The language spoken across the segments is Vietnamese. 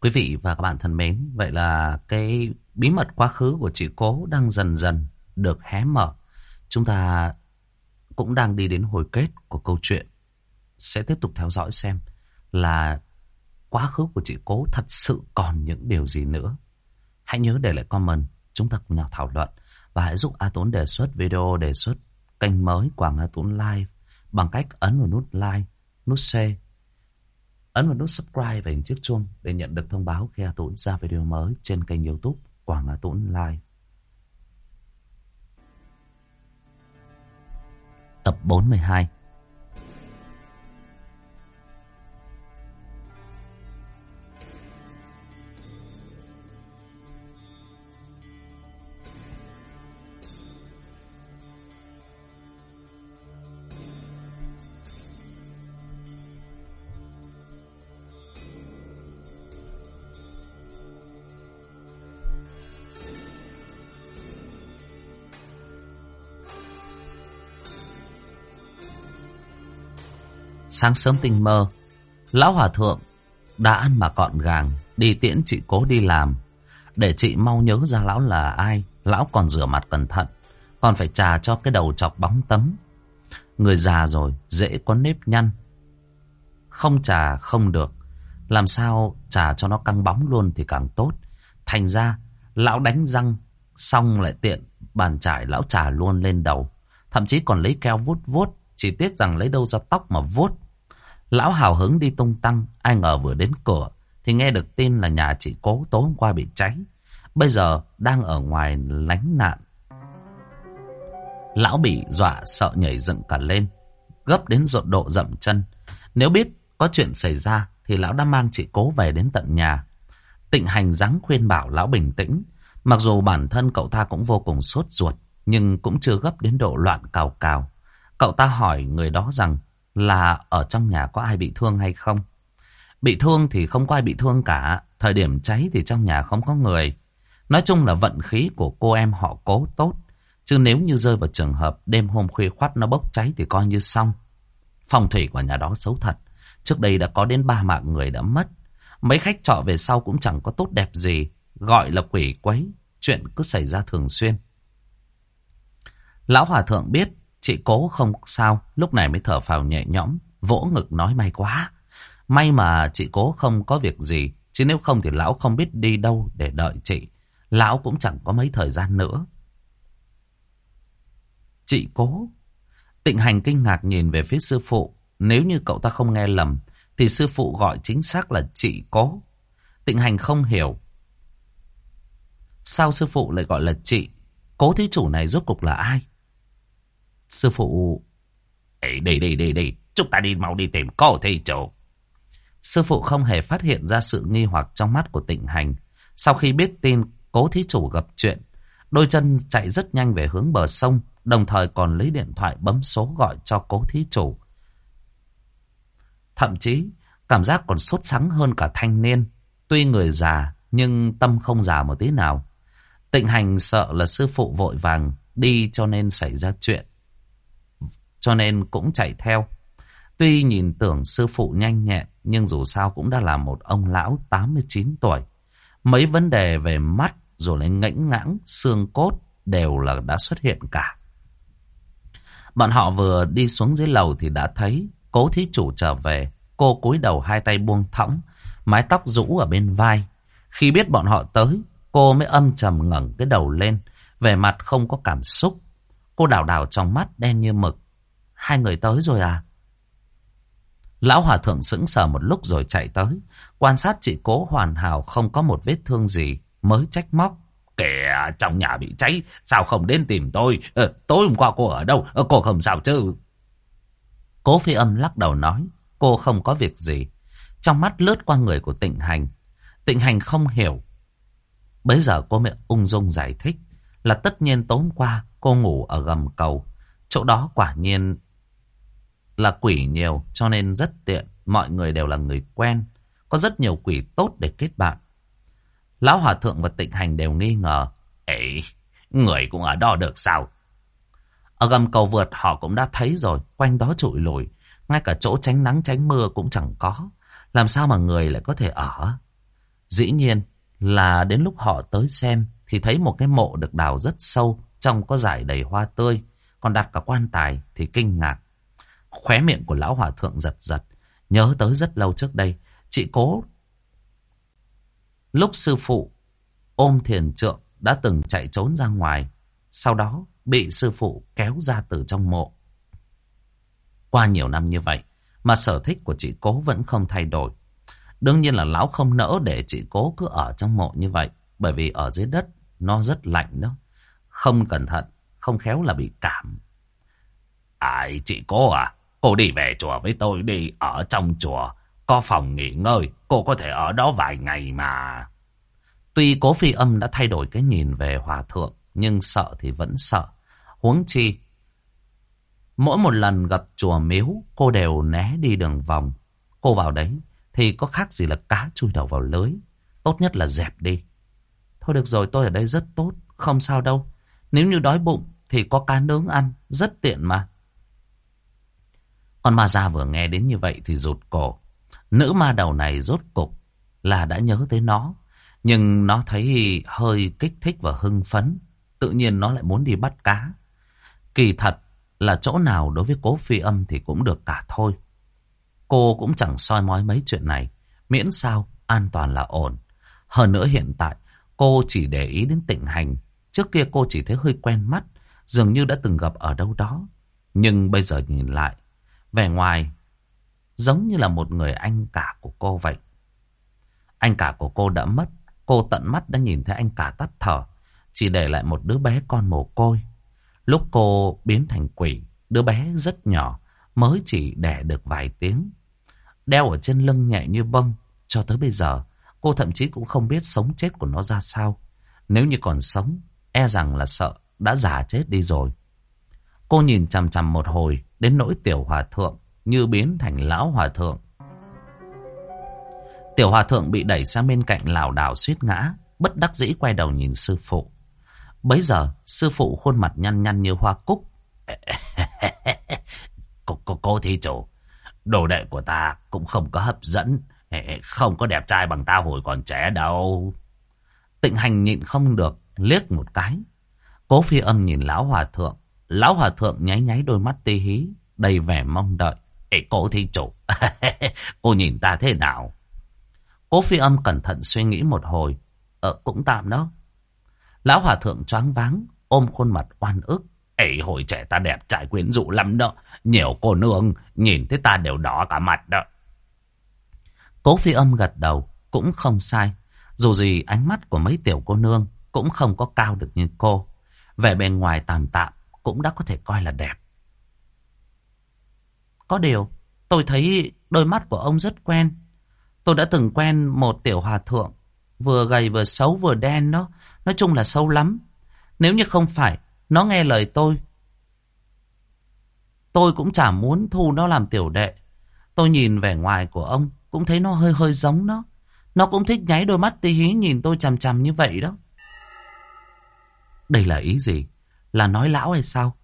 Quý vị và các bạn thân mến, vậy là cái bí mật quá khứ của chị Cố đang dần dần được hé mở. Chúng ta cũng đang đi đến hồi kết của câu chuyện. Sẽ tiếp tục theo dõi xem là quá khứ của chị Cố thật sự còn những điều gì nữa. Hãy nhớ để lại comment, chúng ta cùng nhau thảo luận. Và hãy giúp A Tốn đề xuất video, đề xuất kênh mới của A Tốn Live bằng cách ấn vào nút like, nút share Ấn vào nút subscribe và hình chiếc chuông để nhận được thông báo khi A Tũng ra video mới trên kênh youtube Quảng A Tũng Live. Tập 42 Sáng sớm tinh mơ, lão hòa thượng đã ăn mà gọn gàng, đi tiễn chị cố đi làm. Để chị mau nhớ ra lão là ai, lão còn rửa mặt cẩn thận, còn phải trà cho cái đầu chọc bóng tấm. Người già rồi, dễ có nếp nhăn. Không trà không được, làm sao trà cho nó căng bóng luôn thì càng tốt. Thành ra, lão đánh răng, xong lại tiện bàn trải lão trà luôn lên đầu. Thậm chí còn lấy keo vuốt vuốt, chỉ tiếc rằng lấy đâu ra tóc mà vuốt. Lão hào hứng đi tung tăng, ai ngờ vừa đến cửa thì nghe được tin là nhà chị cố tối hôm qua bị cháy. Bây giờ đang ở ngoài lánh nạn. Lão bị dọa sợ nhảy dựng cả lên, gấp đến rộn độ dậm chân. Nếu biết có chuyện xảy ra thì lão đã mang chị cố về đến tận nhà. Tịnh hành ráng khuyên bảo lão bình tĩnh. Mặc dù bản thân cậu ta cũng vô cùng sốt ruột, nhưng cũng chưa gấp đến độ loạn cào cào. Cậu ta hỏi người đó rằng là ở trong nhà có ai bị thương hay không. Bị thương thì không có ai bị thương cả, thời điểm cháy thì trong nhà không có người. Nói chung là vận khí của cô em họ cố tốt, chứ nếu như rơi vào trường hợp đêm hôm khuya khoắt nó bốc cháy thì coi như xong. Phong thủy của nhà đó xấu thật, trước đây đã có đến ba mạng người đã mất. Mấy khách trọ về sau cũng chẳng có tốt đẹp gì, gọi là quỷ quấy, chuyện cứ xảy ra thường xuyên. Lão Hòa Thượng biết Chị cố không sao, lúc này mới thở phào nhẹ nhõm, vỗ ngực nói may quá. May mà chị cố không có việc gì, chứ nếu không thì lão không biết đi đâu để đợi chị. Lão cũng chẳng có mấy thời gian nữa. Chị cố. Tịnh hành kinh ngạc nhìn về phía sư phụ. Nếu như cậu ta không nghe lầm, thì sư phụ gọi chính xác là chị cố. Tịnh hành không hiểu. Sao sư phụ lại gọi là chị? Cố thí chủ này rốt cục là ai? Sư phụ... Ấy, đi đi đi đi, chúng ta đi mau đi tìm cô thầy chủ. Sư phụ không hề phát hiện ra sự nghi hoặc trong mắt của tịnh hành. Sau khi biết tin cố thí chủ gặp chuyện, đôi chân chạy rất nhanh về hướng bờ sông, đồng thời còn lấy điện thoại bấm số gọi cho cố thí chủ. Thậm chí, cảm giác còn sốt sắng hơn cả thanh niên. Tuy người già, nhưng tâm không già một tí nào. Tịnh hành sợ là sư phụ vội vàng đi cho nên xảy ra chuyện cho nên cũng chạy theo. Tuy nhìn tưởng sư phụ nhanh nhẹn, nhưng dù sao cũng đã là một ông lão 89 tuổi. Mấy vấn đề về mắt rồi lên ngãnh ngãng, xương cốt đều là đã xuất hiện cả. Bọn họ vừa đi xuống dưới lầu thì đã thấy cố thí chủ trở về. Cô cúi đầu hai tay buông thõng, mái tóc rũ ở bên vai. Khi biết bọn họ tới, cô mới âm trầm ngẩng cái đầu lên, vẻ mặt không có cảm xúc. Cô đảo đảo trong mắt đen như mực, Hai người tới rồi à? Lão hòa thượng sững sờ một lúc rồi chạy tới. Quan sát chị cố hoàn hảo không có một vết thương gì. Mới trách móc. Kìa, trong nhà bị cháy. Sao không đến tìm tôi? Ờ, tối hôm qua cô ở đâu? Ờ, cô không sao chứ? Cố phi âm lắc đầu nói. Cô không có việc gì. Trong mắt lướt qua người của tịnh hành. Tịnh hành không hiểu. Bây giờ cô mẹ ung dung giải thích. Là tất nhiên tối hôm qua cô ngủ ở gầm cầu. Chỗ đó quả nhiên là quỷ nhiều cho nên rất tiện. Mọi người đều là người quen. Có rất nhiều quỷ tốt để kết bạn. Lão Hòa Thượng và Tịnh Hành đều nghi ngờ. Ấy, người cũng ở đó được sao? Ở gầm cầu vượt họ cũng đã thấy rồi. Quanh đó trụi lùi. Ngay cả chỗ tránh nắng tránh mưa cũng chẳng có. Làm sao mà người lại có thể ở? Dĩ nhiên là đến lúc họ tới xem thì thấy một cái mộ được đào rất sâu, trong có giải đầy hoa tươi, còn đặt cả quan tài thì kinh ngạc. Khóe miệng của lão hòa thượng giật giật, nhớ tới rất lâu trước đây, chị cố. Lúc sư phụ ôm thiền trượng đã từng chạy trốn ra ngoài, sau đó bị sư phụ kéo ra từ trong mộ. Qua nhiều năm như vậy mà sở thích của chị cố vẫn không thay đổi. Đương nhiên là lão không nỡ để chị cố cứ ở trong mộ như vậy, bởi vì ở dưới đất nó rất lạnh đó. Không cẩn thận, không khéo là bị cảm. Ai chị cố à? Cô đi về chùa với tôi đi, ở trong chùa. Có phòng nghỉ ngơi, cô có thể ở đó vài ngày mà. Tuy cố phi âm đã thay đổi cái nhìn về hòa thượng, nhưng sợ thì vẫn sợ. Huống chi, mỗi một lần gặp chùa miếu, cô đều né đi đường vòng. Cô vào đấy thì có khác gì là cá chui đầu vào lưới. Tốt nhất là dẹp đi. Thôi được rồi, tôi ở đây rất tốt, không sao đâu. Nếu như đói bụng thì có cá nướng ăn, rất tiện mà. Con ma gia vừa nghe đến như vậy thì rụt cổ. Nữ ma đầu này rốt cục là đã nhớ tới nó. Nhưng nó thấy hơi kích thích và hưng phấn. Tự nhiên nó lại muốn đi bắt cá. Kỳ thật là chỗ nào đối với cố phi âm thì cũng được cả thôi. Cô cũng chẳng soi mói mấy chuyện này. Miễn sao an toàn là ổn. Hơn nữa hiện tại, cô chỉ để ý đến tịnh hành. Trước kia cô chỉ thấy hơi quen mắt. Dường như đã từng gặp ở đâu đó. Nhưng bây giờ nhìn lại về ngoài giống như là một người anh cả của cô vậy. Anh cả của cô đã mất. Cô tận mắt đã nhìn thấy anh cả tắt thở. Chỉ để lại một đứa bé con mồ côi. Lúc cô biến thành quỷ, đứa bé rất nhỏ, mới chỉ đẻ được vài tiếng. Đeo ở trên lưng nhẹ như bông, cho tới bây giờ, cô thậm chí cũng không biết sống chết của nó ra sao. Nếu như còn sống, e rằng là sợ, đã già chết đi rồi. Cô nhìn chằm chằm một hồi, đến nỗi tiểu hòa thượng, như biến thành lão hòa thượng. Tiểu hòa thượng bị đẩy sang bên cạnh lảo đảo suýt ngã, bất đắc dĩ quay đầu nhìn sư phụ. Bấy giờ, sư phụ khuôn mặt nhăn nhăn như hoa cúc. cô, cô, cô thi chủ, đồ đệ của ta cũng không có hấp dẫn, không có đẹp trai bằng ta hồi còn trẻ đâu. Tịnh hành nhịn không được, liếc một cái. Cố phi âm nhìn lão hòa thượng. Lão hòa thượng nháy nháy đôi mắt tê hí, đầy vẻ mong đợi. Ê, cô thi chủ, cô nhìn ta thế nào? Cố phi âm cẩn thận suy nghĩ một hồi. Ờ, cũng tạm đó. Lão hòa thượng choáng váng, ôm khuôn mặt oan ức. Ê, hồi trẻ ta đẹp trai quyến rũ lắm đó. Nhiều cô nương, nhìn thấy ta đều đỏ cả mặt đó. Cố phi âm gật đầu, cũng không sai. Dù gì ánh mắt của mấy tiểu cô nương cũng không có cao được như cô. Vẻ bề ngoài tạm tạm cũng đã có thể coi là đẹp. Có điều, tôi thấy đôi mắt của ông rất quen. Tôi đã từng quen một tiểu hòa thượng, vừa gầy vừa xấu vừa đen đó. Nói chung là xấu lắm. Nếu như không phải, nó nghe lời tôi. Tôi cũng chả muốn thu nó làm tiểu đệ. Tôi nhìn vẻ ngoài của ông, cũng thấy nó hơi hơi giống nó. Nó cũng thích nháy đôi mắt tí hí nhìn tôi chằm chằm như vậy đó. Đây là ý gì? Là nói lão hay sao?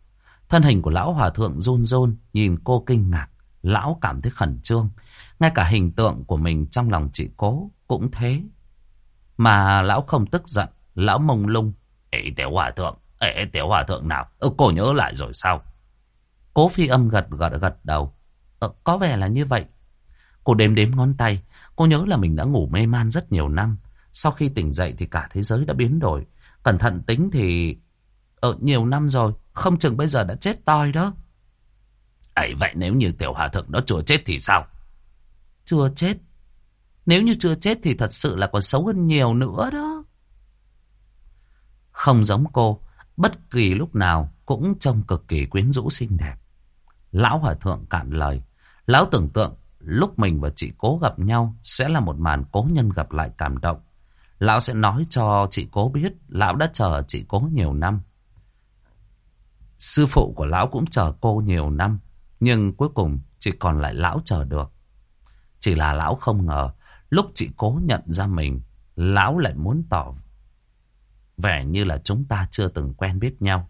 Thân hình của lão hòa thượng run run nhìn cô kinh ngạc. Lão cảm thấy khẩn trương. Ngay cả hình tượng của mình trong lòng chị cố cũng thế. Mà lão không tức giận, lão mông lung. Ê tiểu hòa thượng, ê tiểu hòa thượng nào, ừ, cô nhớ lại rồi sao? Cố phi âm gật gật gật đầu. Ờ, có vẻ là như vậy. Cô đếm đếm ngón tay. Cô nhớ là mình đã ngủ mê man rất nhiều năm. Sau khi tỉnh dậy thì cả thế giới đã biến đổi. Cẩn thận tính thì... Ở ờ, nhiều năm rồi. Không chừng bây giờ đã chết toi đó. ấy vậy nếu như tiểu hòa thượng đó chưa chết thì sao? Chưa chết. Nếu như chưa chết thì thật sự là còn xấu hơn nhiều nữa đó. Không giống cô, bất kỳ lúc nào cũng trông cực kỳ quyến rũ xinh đẹp. Lão hòa thượng cạn lời. Lão tưởng tượng lúc mình và chị cố gặp nhau sẽ là một màn cố nhân gặp lại cảm động. Lão sẽ nói cho chị cố biết lão đã chờ chị cố nhiều năm. Sư phụ của lão cũng chờ cô nhiều năm, nhưng cuối cùng chỉ còn lại lão chờ được. Chỉ là lão không ngờ, lúc chị cố nhận ra mình, lão lại muốn tỏ vẻ như là chúng ta chưa từng quen biết nhau.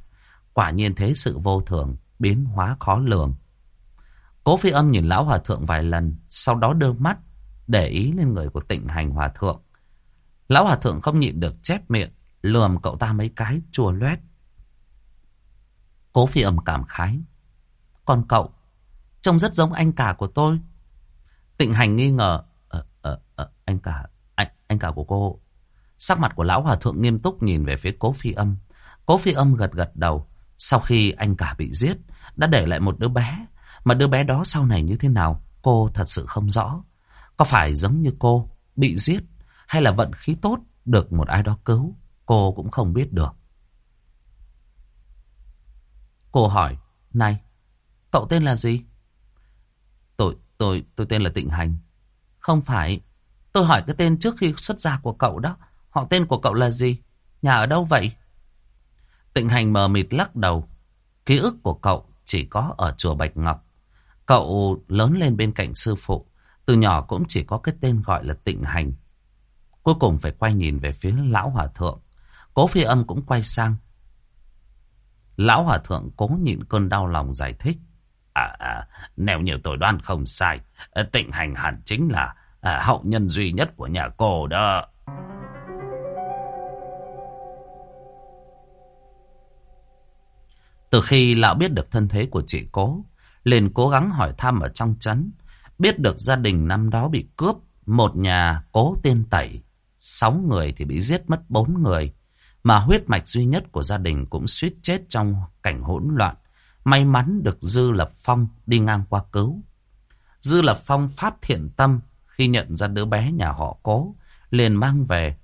Quả nhiên thế sự vô thường, biến hóa khó lường. Cố phi âm nhìn lão hòa thượng vài lần, sau đó đưa mắt, để ý lên người của tịnh hành hòa thượng. Lão hòa thượng không nhịn được chép miệng, lườm cậu ta mấy cái chua loét. Cố phi âm cảm khái. Còn cậu, trông rất giống anh cả của tôi. Tịnh hành nghi ngờ. Ờ, ờ, ờ, anh cả, anh, anh cả của cô. Sắc mặt của lão hòa thượng nghiêm túc nhìn về phía cố phi âm. Cố phi âm gật gật đầu. Sau khi anh cả bị giết, đã để lại một đứa bé. Mà đứa bé đó sau này như thế nào, cô thật sự không rõ. Có phải giống như cô, bị giết, hay là vận khí tốt, được một ai đó cứu, cô cũng không biết được. Cô hỏi, này, cậu tên là gì? Tôi, tôi, tôi tên là Tịnh Hành. Không phải, tôi hỏi cái tên trước khi xuất gia của cậu đó. Họ tên của cậu là gì? Nhà ở đâu vậy? Tịnh Hành mờ mịt lắc đầu. Ký ức của cậu chỉ có ở chùa Bạch Ngọc. Cậu lớn lên bên cạnh sư phụ. Từ nhỏ cũng chỉ có cái tên gọi là Tịnh Hành. Cuối cùng phải quay nhìn về phía lão hòa thượng. Cố phi âm cũng quay sang. Lão hòa thượng cố nhịn cơn đau lòng giải thích. À, à nếu như tôi đoán không sai, tịnh hành hẳn chính là à, hậu nhân duy nhất của nhà cô đó. Từ khi lão biết được thân thế của chị cố, liền cố gắng hỏi thăm ở trong trấn, biết được gia đình năm đó bị cướp, một nhà cố tên Tẩy, sáu người thì bị giết mất bốn người, mà huyết mạch duy nhất của gia đình cũng suýt chết trong cảnh hỗn loạn. May mắn được Dư Lập Phong đi ngang qua cứu. Dư Lập Phong phát thiện tâm khi nhận ra đứa bé nhà họ cố, liền mang về.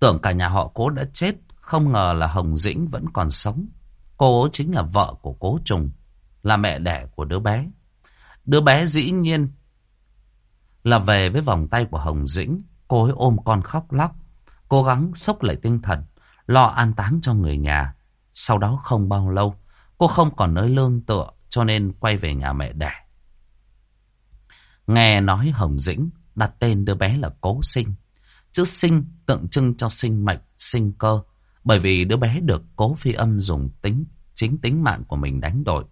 Tưởng cả nhà họ cố đã chết, không ngờ là Hồng Dĩnh vẫn còn sống. Cô chính là vợ của cố trùng, là mẹ đẻ của đứa bé. Đứa bé dĩ nhiên là về với vòng tay của Hồng Dĩnh, cô ấy ôm con khóc lóc, cố gắng sốc lại tinh thần, lo an táng cho người nhà. Sau đó không bao lâu, cô không còn nơi lương tựa cho nên quay về nhà mẹ đẻ. Nghe nói Hồng Dĩnh đặt tên đứa bé là Cố Sinh. Chữ sinh tượng trưng cho sinh mệnh, sinh cơ. Bởi vì đứa bé được cố phi âm dùng tính chính tính mạng của mình đánh đổi.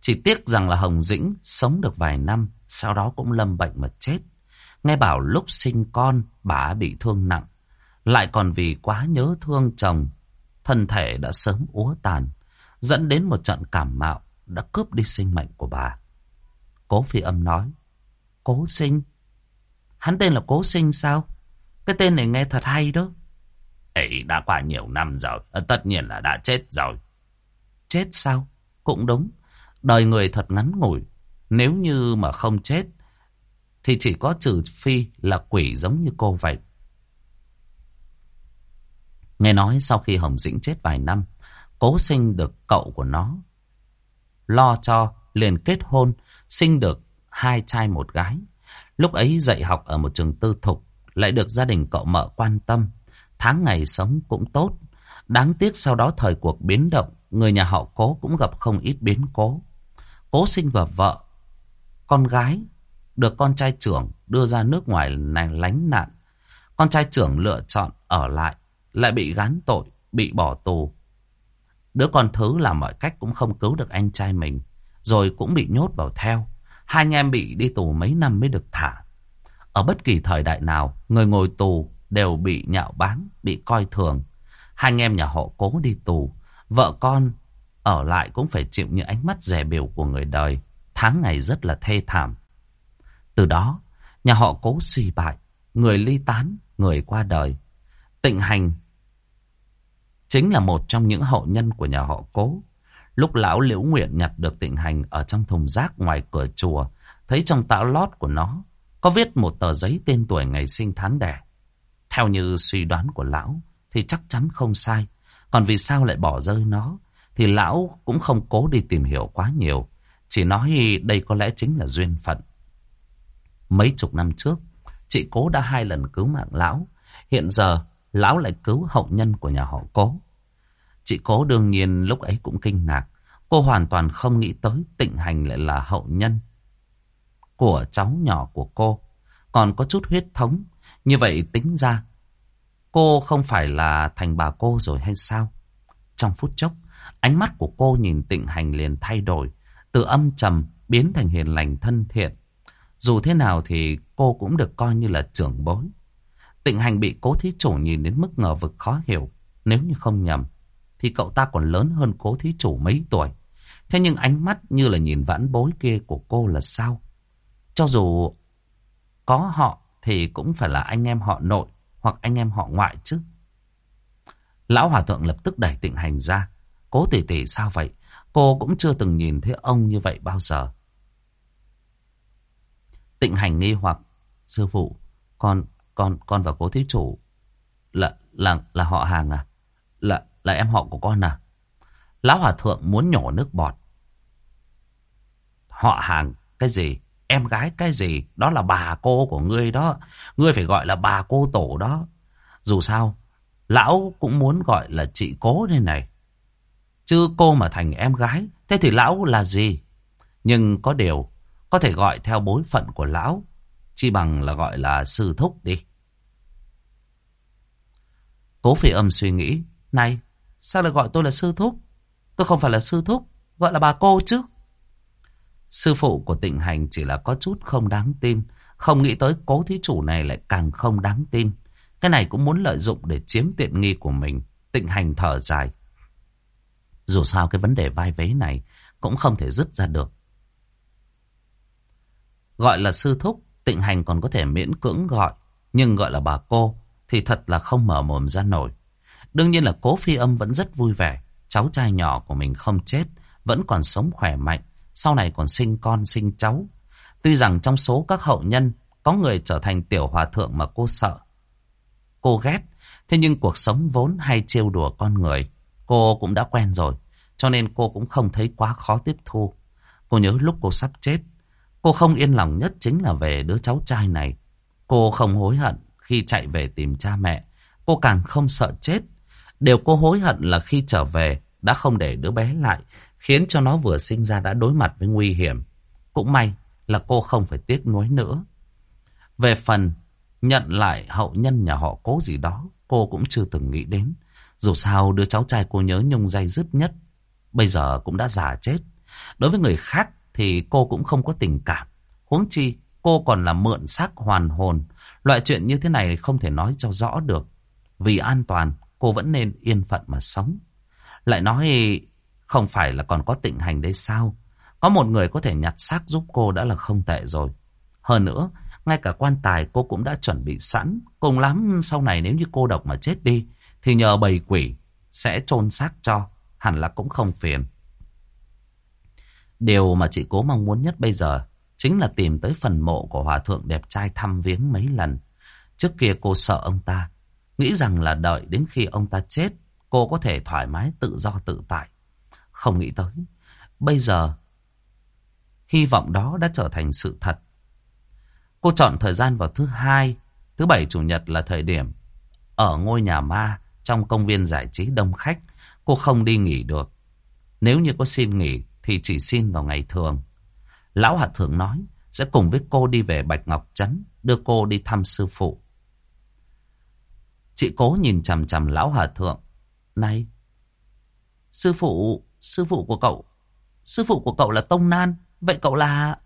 Chỉ tiếc rằng là Hồng Dĩnh sống được vài năm, sau đó cũng lâm bệnh mà chết. Nghe bảo lúc sinh con, bà bị thương nặng. Lại còn vì quá nhớ thương chồng, thân thể đã sớm úa tàn, dẫn đến một trận cảm mạo đã cướp đi sinh mệnh của bà. Cố phi âm nói, Cố sinh? Hắn tên là Cố sinh sao? Cái tên này nghe thật hay đó. Ấy đã qua nhiều năm rồi, ờ, tất nhiên là đã chết rồi. Chết sao? Cũng đúng. Đời người thật ngắn ngủi. Nếu như mà không chết, thì chỉ có trừ phi là quỷ giống như cô vậy. Nghe nói sau khi Hồng Dĩnh chết vài năm, cố sinh được cậu của nó. Lo cho, liền kết hôn, sinh được hai trai một gái. Lúc ấy dạy học ở một trường tư thục, lại được gia đình cậu mợ quan tâm. Tháng ngày sống cũng tốt. Đáng tiếc sau đó thời cuộc biến động, người nhà họ cố cũng gặp không ít biến cố. Cố sinh và vợ, con gái, được con trai trưởng đưa ra nước ngoài này lánh nạn. Con trai trưởng lựa chọn ở lại, lại bị gán tội, bị bỏ tù. Đứa con thứ làm mọi cách cũng không cứu được anh trai mình, rồi cũng bị nhốt vào theo. Hai anh em bị đi tù mấy năm mới được thả. Ở bất kỳ thời đại nào, người ngồi tù đều bị nhạo báng, bị coi thường. Hai anh em nhà họ cố đi tù, vợ con ở lại cũng phải chịu những ánh mắt rẻ biểu của người đời. Tháng ngày rất là thê thảm. Từ đó, nhà họ cố suy bại, người ly tán, người qua đời. Tịnh hành chính là một trong những hậu nhân của nhà họ cố. Lúc lão liễu nguyện nhặt được tịnh hành ở trong thùng rác ngoài cửa chùa, thấy trong tão lót của nó có viết một tờ giấy tên tuổi ngày sinh tháng đẻ. Theo như suy đoán của lão thì chắc chắn không sai. Còn vì sao lại bỏ rơi nó thì lão cũng không cố đi tìm hiểu quá nhiều. Chỉ nói đây có lẽ chính là duyên phận. Mấy chục năm trước, chị cố đã hai lần cứu mạng lão. Hiện giờ, lão lại cứu hậu nhân của nhà họ cố. Chị cố đương nhiên lúc ấy cũng kinh ngạc. Cô hoàn toàn không nghĩ tới tịnh hành lại là hậu nhân của cháu nhỏ của cô. Còn có chút huyết thống. Như vậy tính ra, cô không phải là thành bà cô rồi hay sao? Trong phút chốc, ánh mắt của cô nhìn tịnh hành liền thay đổi. Từ âm trầm biến thành hiền lành thân thiện. Dù thế nào thì cô cũng được coi như là trưởng bối. Tịnh hành bị cố thí chủ nhìn đến mức ngờ vực khó hiểu. Nếu như không nhầm, thì cậu ta còn lớn hơn cố thí chủ mấy tuổi. Thế nhưng ánh mắt như là nhìn vãn bối kia của cô là sao? Cho dù có họ thì cũng phải là anh em họ nội hoặc anh em họ ngoại chứ. Lão Hòa Thượng lập tức đẩy tịnh hành ra. Cố tỷ tỷ sao vậy? Cô cũng chưa từng nhìn thấy ông như vậy bao giờ. Tịnh hành nghi hoặc. Sư phụ, con, con, con và cố thí chủ là, là, là họ hàng à? Là, là em họ của con à? Lão Hòa Thượng muốn nhổ nước bọt. Họ hàng cái gì? Em gái cái gì? Đó là bà cô của ngươi đó. Ngươi phải gọi là bà cô tổ đó. Dù sao, lão cũng muốn gọi là chị cố đây này. Chứ cô mà thành em gái, thế thì lão là gì? Nhưng có điều, có thể gọi theo bối phận của lão, chi bằng là gọi là sư thúc đi. Cố phi âm suy nghĩ, này, sao lại gọi tôi là sư thúc? Tôi không phải là sư thúc, gọi là bà cô chứ. Sư phụ của tịnh hành chỉ là có chút không đáng tin, không nghĩ tới cố thí chủ này lại càng không đáng tin. Cái này cũng muốn lợi dụng để chiếm tiện nghi của mình. Tịnh hành thở dài. Dù sao cái vấn đề vai vế này cũng không thể dứt ra được. Gọi là sư thúc, tịnh hành còn có thể miễn cưỡng gọi. Nhưng gọi là bà cô thì thật là không mở mồm ra nổi. Đương nhiên là cố phi âm vẫn rất vui vẻ. Cháu trai nhỏ của mình không chết, vẫn còn sống khỏe mạnh. Sau này còn sinh con sinh cháu. Tuy rằng trong số các hậu nhân có người trở thành tiểu hòa thượng mà cô sợ. Cô ghét, thế nhưng cuộc sống vốn hay trêu đùa con người. Cô cũng đã quen rồi, cho nên cô cũng không thấy quá khó tiếp thu. Cô nhớ lúc cô sắp chết, cô không yên lòng nhất chính là về đứa cháu trai này. Cô không hối hận khi chạy về tìm cha mẹ, cô càng không sợ chết. Điều cô hối hận là khi trở về đã không để đứa bé lại, khiến cho nó vừa sinh ra đã đối mặt với nguy hiểm. Cũng may là cô không phải tiếc nuối nữa. Về phần nhận lại hậu nhân nhà họ cố gì đó, cô cũng chưa từng nghĩ đến. Dù sao đứa cháu trai cô nhớ nhung dây dứt nhất, bây giờ cũng đã già chết. Đối với người khác thì cô cũng không có tình cảm. Huống chi, cô còn là mượn xác hoàn hồn. Loại chuyện như thế này không thể nói cho rõ được. Vì an toàn, cô vẫn nên yên phận mà sống. Lại nói, không phải là còn có tịnh hành đấy sao? Có một người có thể nhặt xác giúp cô đã là không tệ rồi. Hơn nữa, ngay cả quan tài cô cũng đã chuẩn bị sẵn. Cùng lắm sau này nếu như cô độc mà chết đi, thì nhờ bầy quỷ sẽ chôn xác cho, hẳn là cũng không phiền. Điều mà chị cố mong muốn nhất bây giờ chính là tìm tới phần mộ của hòa thượng đẹp trai thăm viếng mấy lần. Trước kia cô sợ ông ta, nghĩ rằng là đợi đến khi ông ta chết, cô có thể thoải mái tự do tự tại. Không nghĩ tới, bây giờ hy vọng đó đã trở thành sự thật. Cô chọn thời gian vào thứ hai, thứ bảy chủ nhật là thời điểm ở ngôi nhà ma trong công viên giải trí đông khách, cô không đi nghỉ được. Nếu như có xin nghỉ thì chỉ xin vào ngày thường. Lão Hạ Thượng nói sẽ cùng với cô đi về Bạch Ngọc Trấn, đưa cô đi thăm sư phụ. Chị cố nhìn chằm chằm Lão Hòa Thượng. Này, sư phụ, sư phụ của cậu, sư phụ của cậu là Tông Nan, vậy cậu là...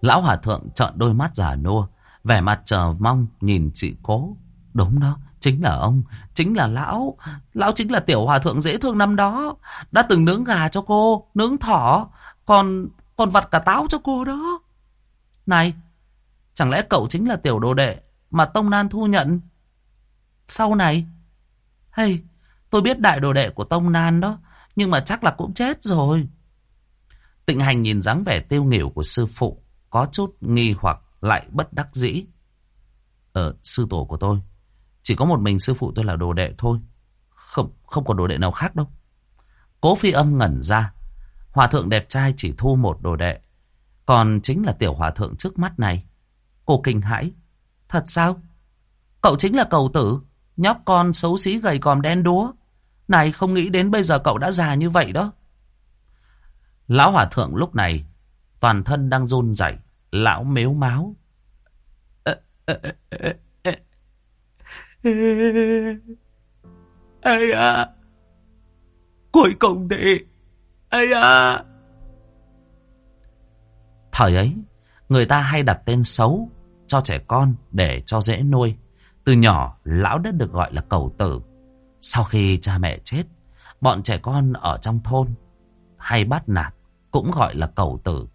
Lão Hòa Thượng trợn đôi mắt giả nua, vẻ mặt chờ mong nhìn chị cố. Đúng đó, chính là ông, chính là lão. Lão chính là tiểu hòa thượng dễ thương năm đó. Đã từng nướng gà cho cô, nướng thỏ, còn còn vặt cả táo cho cô đó. Này, chẳng lẽ cậu chính là tiểu đồ đệ mà Tông Nan thu nhận? Sau này, hay, tôi biết đại đồ đệ của Tông Nan đó, nhưng mà chắc là cũng chết rồi. Tịnh hành nhìn dáng vẻ tiêu nghỉu của sư phụ, có chút nghi hoặc lại bất đắc dĩ. Ờ, sư tổ của tôi, chỉ có một mình sư phụ tôi là đồ đệ thôi. Không, không có đồ đệ nào khác đâu. Cố phi âm ngẩn ra. Hòa thượng đẹp trai chỉ thu một đồ đệ. Còn chính là tiểu hòa thượng trước mắt này. Cô kinh hãi. Thật sao? Cậu chính là cầu tử. Nhóc con xấu xí gầy còm đen đúa. Này không nghĩ đến bây giờ cậu đã già như vậy đó. Lão hòa thượng lúc này toàn thân đang run rẩy, lão mếu máu. Ây à! Cuối cùng thì... Ây à! Thời ấy, Người ta hay đặt tên xấu cho trẻ con để cho dễ nuôi. Từ nhỏ, lão đã được gọi là cầu tử. Sau khi cha mẹ chết, bọn trẻ con ở trong thôn hay bắt nạt cũng gọi là cầu tử.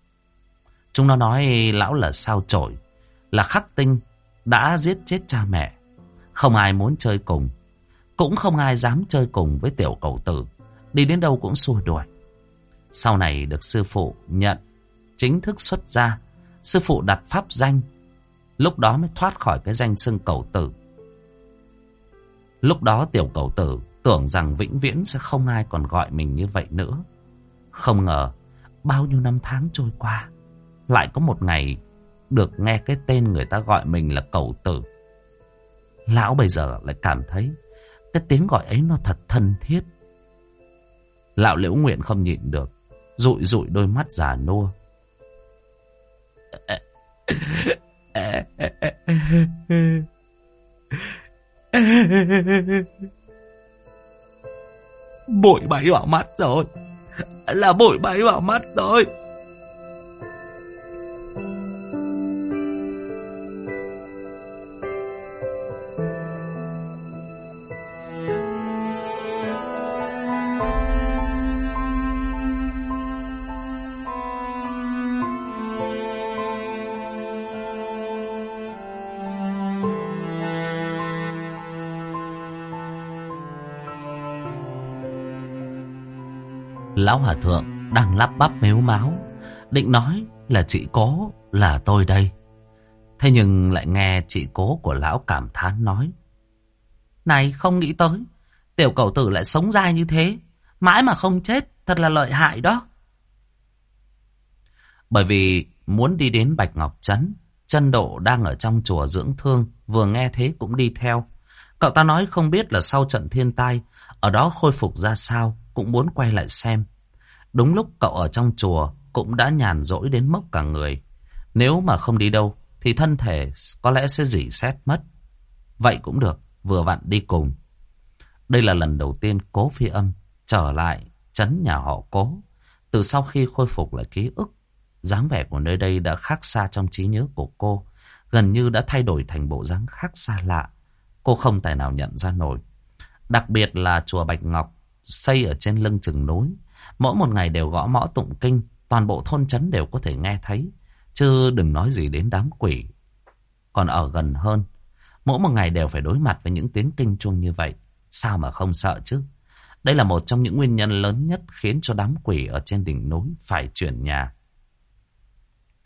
Chúng nó nói lão là sao chổi, là khắc tinh, đã giết chết cha mẹ. Không ai muốn chơi cùng, cũng không ai dám chơi cùng với tiểu cầu tử. Đi đến đâu cũng xua đuổi. Sau này được sư phụ nhận, chính thức xuất ra. Sư phụ đặt pháp danh, lúc đó mới thoát khỏi cái danh xưng cầu tử. Lúc đó tiểu cầu tử tưởng rằng vĩnh viễn sẽ không ai còn gọi mình như vậy nữa. Không ngờ, bao nhiêu năm tháng trôi qua, lại có một ngày được nghe cái tên người ta gọi mình là cầu tử. Lão bây giờ lại cảm thấy cái tiếng gọi ấy nó thật thân thiết. Lão liễu nguyện không nhịn được, rụi rụi đôi mắt già nua. Bụi bay vào mắt rồi. Là bụi bay vào mắt rồi. Lão Hòa Thượng đang lắp bắp mếu máu, định nói là chị cố là tôi đây. Thế nhưng lại nghe chị cố của lão cảm thán nói. Này không nghĩ tới, tiểu cầu tử lại sống dai như thế, mãi mà không chết, thật là lợi hại đó. Bởi vì muốn đi đến Bạch Ngọc Trấn, chân độ đang ở trong chùa dưỡng thương, vừa nghe thế cũng đi theo. Cậu ta nói không biết là sau trận thiên tai, ở đó khôi phục ra sao, cũng muốn quay lại xem. Đúng lúc cậu ở trong chùa cũng đã nhàn rỗi đến mốc cả người. Nếu mà không đi đâu thì thân thể có lẽ sẽ dỉ xét mất. Vậy cũng được, vừa vặn đi cùng. Đây là lần đầu tiên cố phi âm trở lại chấn nhà họ cố. Từ sau khi khôi phục lại ký ức, dáng vẻ của nơi đây đã khác xa trong trí nhớ của cô. Gần như đã thay đổi thành bộ dáng khác xa lạ. Cô không tài nào nhận ra nổi. Đặc biệt là chùa Bạch Ngọc xây ở trên lưng chừng núi. Mỗi một ngày đều gõ mõ tụng kinh, toàn bộ thôn trấn đều có thể nghe thấy, chứ đừng nói gì đến đám quỷ. Còn ở gần hơn, mỗi một ngày đều phải đối mặt với những tiếng kinh chuông như vậy, sao mà không sợ chứ? Đây là một trong những nguyên nhân lớn nhất khiến cho đám quỷ ở trên đỉnh núi phải chuyển nhà.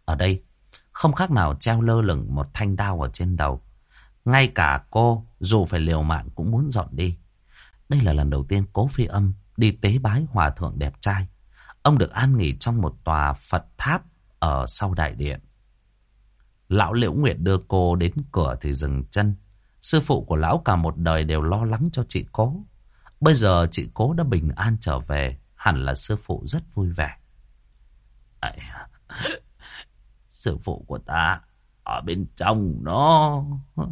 Ở đây, không khác nào treo lơ lửng một thanh đao ở trên đầu. Ngay cả cô, dù phải liều mạng cũng muốn dọn đi. Đây là lần đầu tiên cố phi âm đi tế bái hòa thượng đẹp trai. Ông được an nghỉ trong một tòa Phật tháp ở sau đại điện. Lão Liễu Nguyệt đưa cô đến cửa thì dừng chân. Sư phụ của lão cả một đời đều lo lắng cho chị cố. Bây giờ chị cố đã bình an trở về, hẳn là sư phụ rất vui vẻ. À, sư phụ của ta ở bên trong nó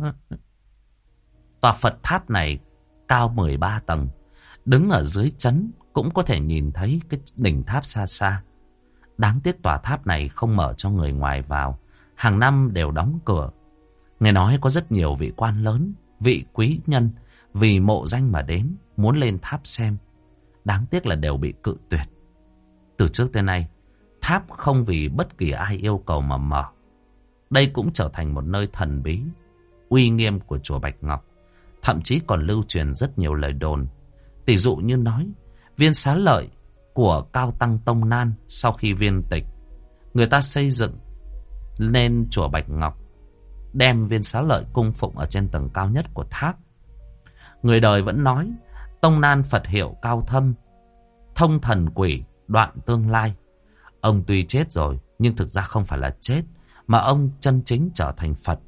Tòa Phật tháp này cao 13 tầng. Đứng ở dưới chấn cũng có thể nhìn thấy cái đỉnh tháp xa xa. Đáng tiếc tòa tháp này không mở cho người ngoài vào. Hàng năm đều đóng cửa. Nghe nói có rất nhiều vị quan lớn, vị quý nhân vì mộ danh mà đến, muốn lên tháp xem. Đáng tiếc là đều bị cự tuyệt. Từ trước tới nay, tháp không vì bất kỳ ai yêu cầu mà mở. Đây cũng trở thành một nơi thần bí, uy nghiêm của chùa Bạch Ngọc. Thậm chí còn lưu truyền rất nhiều lời đồn Tỷ dụ như nói, viên xá lợi của Cao Tăng Tông Nan sau khi viên tịch, người ta xây dựng nên chùa Bạch Ngọc, đem viên xá lợi cung phụng ở trên tầng cao nhất của tháp. Người đời vẫn nói, Tông Nan Phật hiệu cao thâm, thông thần quỷ, đoạn tương lai. Ông tuy chết rồi, nhưng thực ra không phải là chết, mà ông chân chính trở thành Phật.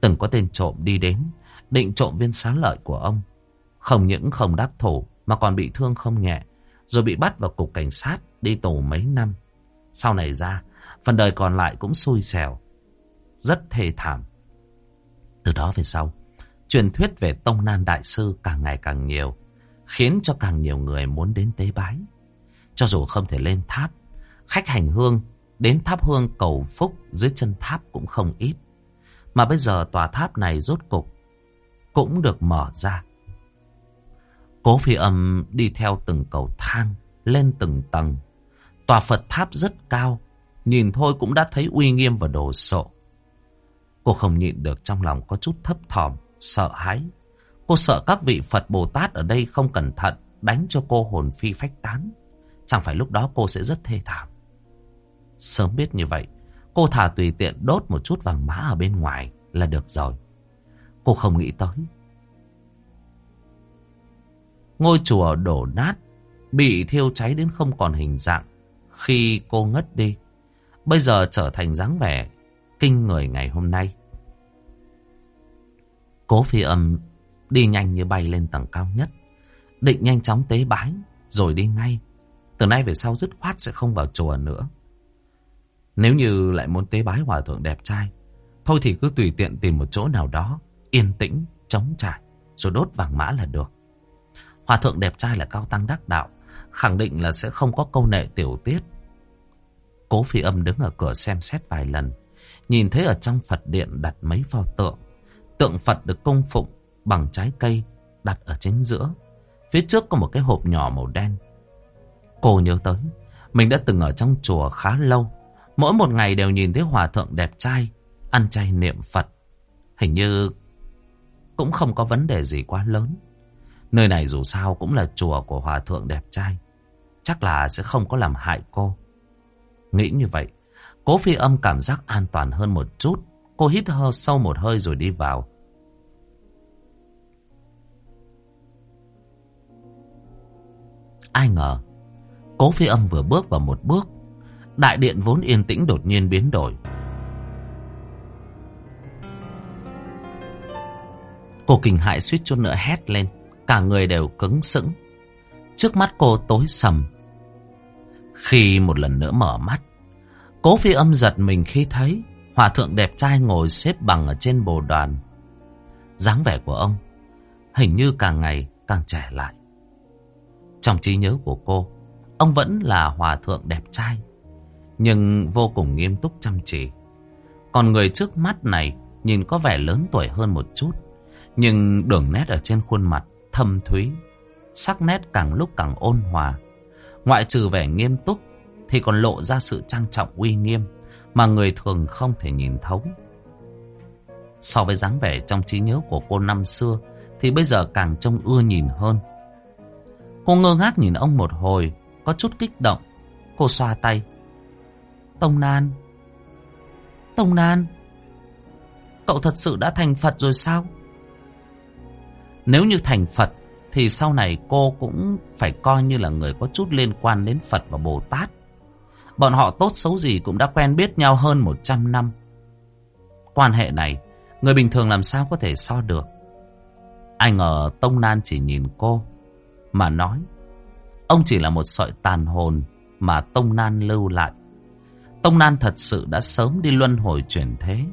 Từng có tên trộm đi đến, định trộm viên xá lợi của ông. Không những không đáp thủ mà còn bị thương không nhẹ. Rồi bị bắt vào cục cảnh sát đi tù mấy năm. Sau này ra, phần đời còn lại cũng xui xẻo. Rất thê thảm. Từ đó về sau, truyền thuyết về Tông Nan Đại Sư càng ngày càng nhiều. Khiến cho càng nhiều người muốn đến tế bái. Cho dù không thể lên tháp, khách hành hương đến tháp hương cầu phúc dưới chân tháp cũng không ít. Mà bây giờ tòa tháp này rốt cục cũng được mở ra. Cố phi âm đi theo từng cầu thang, lên từng tầng. Tòa Phật tháp rất cao, nhìn thôi cũng đã thấy uy nghiêm và đồ sộ. Cô không nhịn được trong lòng có chút thấp thỏm, sợ hãi. Cô sợ các vị Phật Bồ Tát ở đây không cẩn thận, đánh cho cô hồn phi phách tán. Chẳng phải lúc đó cô sẽ rất thê thảm. Sớm biết như vậy, cô thả tùy tiện đốt một chút vàng mã ở bên ngoài là được rồi. Cô không nghĩ tới. Ngôi chùa đổ nát, bị thiêu cháy đến không còn hình dạng. Khi cô ngất đi, bây giờ trở thành dáng vẻ kinh người ngày hôm nay. Cố phi âm đi nhanh như bay lên tầng cao nhất, định nhanh chóng tế bái, rồi đi ngay. Từ nay về sau dứt khoát sẽ không vào chùa nữa. Nếu như lại muốn tế bái hòa thượng đẹp trai, thôi thì cứ tùy tiện tìm một chỗ nào đó, yên tĩnh, trống trải, rồi đốt vàng mã là được. Hòa thượng đẹp trai là cao tăng đắc đạo, khẳng định là sẽ không có câu nệ tiểu tiết. Cố phi âm đứng ở cửa xem xét vài lần, nhìn thấy ở trong Phật điện đặt mấy pho tượng. Tượng Phật được cung phụng bằng trái cây đặt ở chính giữa. Phía trước có một cái hộp nhỏ màu đen. Cô nhớ tới, mình đã từng ở trong chùa khá lâu. Mỗi một ngày đều nhìn thấy hòa thượng đẹp trai, ăn chay niệm Phật. Hình như cũng không có vấn đề gì quá lớn. Nơi này dù sao cũng là chùa của hòa thượng đẹp trai. Chắc là sẽ không có làm hại cô. Nghĩ như vậy, cố phi âm cảm giác an toàn hơn một chút. Cô hít hơi sâu một hơi rồi đi vào. Ai ngờ, cố phi âm vừa bước vào một bước. Đại điện vốn yên tĩnh đột nhiên biến đổi. Cô kinh hại suýt chút nữa hét lên. Cả người đều cứng sững. Trước mắt cô tối sầm. Khi một lần nữa mở mắt, cố phi âm giật mình khi thấy hòa thượng đẹp trai ngồi xếp bằng ở trên bồ đoàn. dáng vẻ của ông hình như càng ngày càng trẻ lại. Trong trí nhớ của cô, ông vẫn là hòa thượng đẹp trai, nhưng vô cùng nghiêm túc chăm chỉ. Còn người trước mắt này nhìn có vẻ lớn tuổi hơn một chút, nhưng đường nét ở trên khuôn mặt thâm thúy, sắc nét càng lúc càng ôn hòa. Ngoại trừ vẻ nghiêm túc thì còn lộ ra sự trang trọng uy nghiêm mà người thường không thể nhìn thấu. So với dáng vẻ trong trí nhớ của cô năm xưa thì bây giờ càng trông ưa nhìn hơn. Cô ngơ ngác nhìn ông một hồi, có chút kích động. Cô xoa tay. Tông Nan. Tông Nan. Cậu thật sự đã thành Phật rồi sao? Nếu như thành Phật thì sau này cô cũng phải coi như là người có chút liên quan đến Phật và Bồ Tát. Bọn họ tốt xấu gì cũng đã quen biết nhau hơn 100 năm. Quan hệ này, người bình thường làm sao có thể so được. Ai ngờ Tông Nan chỉ nhìn cô, mà nói. Ông chỉ là một sợi tàn hồn mà Tông Nan lưu lại. Tông Nan thật sự đã sớm đi luân hồi chuyển thế,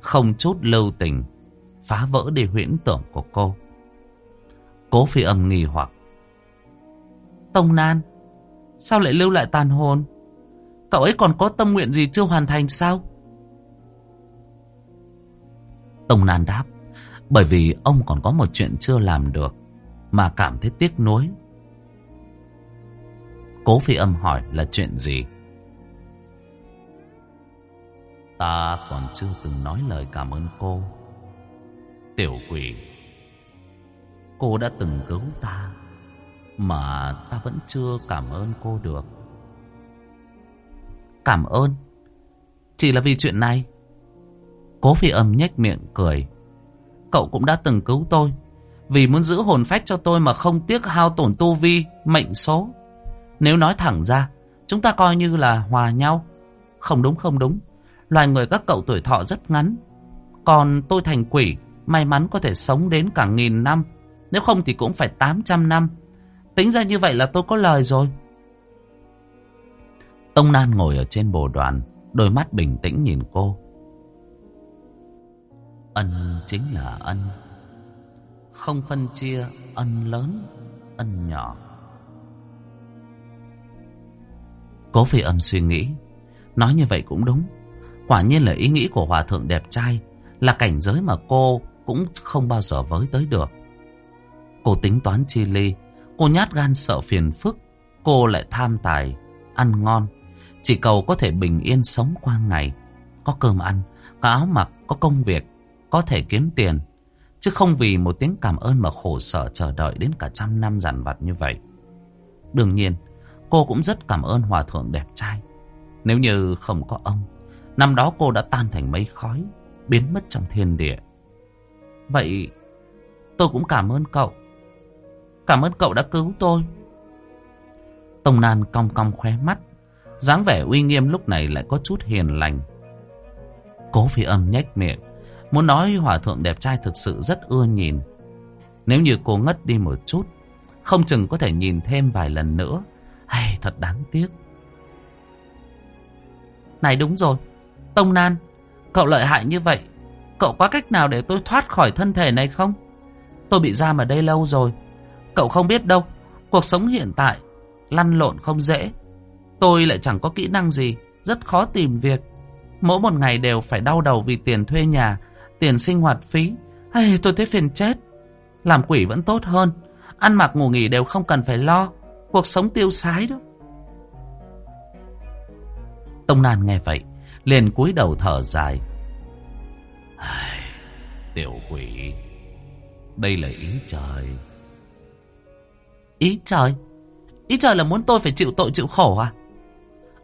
không chút lưu tình, phá vỡ đi huyễn tưởng của cô. Cố phi âm nghi hoặc. Tông Nan, sao lại lưu lại tàn hồn? Cậu ấy còn có tâm nguyện gì chưa hoàn thành sao? Tông Nan đáp, bởi vì ông còn có một chuyện chưa làm được, mà cảm thấy tiếc nuối. Cố phi âm hỏi là chuyện gì? Ta còn chưa từng nói lời cảm ơn cô. Tiểu quỷ Cô đã từng cứu ta, Mà ta vẫn chưa cảm ơn cô được. Cảm ơn? Chỉ là vì chuyện này. Cố phi âm nhếch miệng cười. Cậu cũng đã từng cứu tôi, Vì muốn giữ hồn phách cho tôi Mà không tiếc hao tổn tu vi, Mệnh số. Nếu nói thẳng ra, Chúng ta coi như là hòa nhau. Không đúng không đúng. Loài người các cậu tuổi thọ rất ngắn. Còn tôi thành quỷ, May mắn có thể sống đến cả nghìn năm nếu không thì cũng phải 800 năm. Tính ra như vậy là tôi có lời rồi. Tông Nan ngồi ở trên bồ đoàn, đôi mắt bình tĩnh nhìn cô. Ân chính là ân. Không phân chia ân lớn, ân nhỏ. Cố phi âm suy nghĩ. Nói như vậy cũng đúng. Quả nhiên là ý nghĩ của hòa thượng đẹp trai, là cảnh giới mà cô cũng không bao giờ với tới được. Cô tính toán chi ly, cô nhát gan sợ phiền phức, cô lại tham tài, ăn ngon. Chỉ cầu có thể bình yên sống qua ngày, có cơm ăn, có áo mặc, có công việc, có thể kiếm tiền. Chứ không vì một tiếng cảm ơn mà khổ sở chờ đợi đến cả trăm năm dằn vặt như vậy. Đương nhiên, cô cũng rất cảm ơn hòa thượng đẹp trai. Nếu như không có ông, năm đó cô đã tan thành mây khói, biến mất trong thiên địa. Vậy tôi cũng cảm ơn cậu. Cảm ơn cậu đã cứu tôi. Tông Nan cong cong khóe mắt, dáng vẻ uy nghiêm lúc này lại có chút hiền lành. Cố phi âm nhếch miệng, muốn nói hòa thượng đẹp trai thực sự rất ưa nhìn. Nếu như cô ngất đi một chút, không chừng có thể nhìn thêm vài lần nữa. Hay thật đáng tiếc. Này đúng rồi, Tông Nan, cậu lợi hại như vậy, cậu có cách nào để tôi thoát khỏi thân thể này không? Tôi bị giam ở đây lâu rồi, cậu không biết đâu, cuộc sống hiện tại, lăn lộn không dễ. Tôi lại chẳng có kỹ năng gì, rất khó tìm việc. Mỗi một ngày đều phải đau đầu vì tiền thuê nhà, tiền sinh hoạt phí. Hay tôi thấy phiền chết. Làm quỷ vẫn tốt hơn, ăn mặc ngủ nghỉ đều không cần phải lo, cuộc sống tiêu sái đó. Tông Nan nghe vậy, liền cúi đầu thở dài. Tiểu quỷ, đây là ý trời. Ý trời? Ý trời là muốn tôi phải chịu tội chịu khổ à?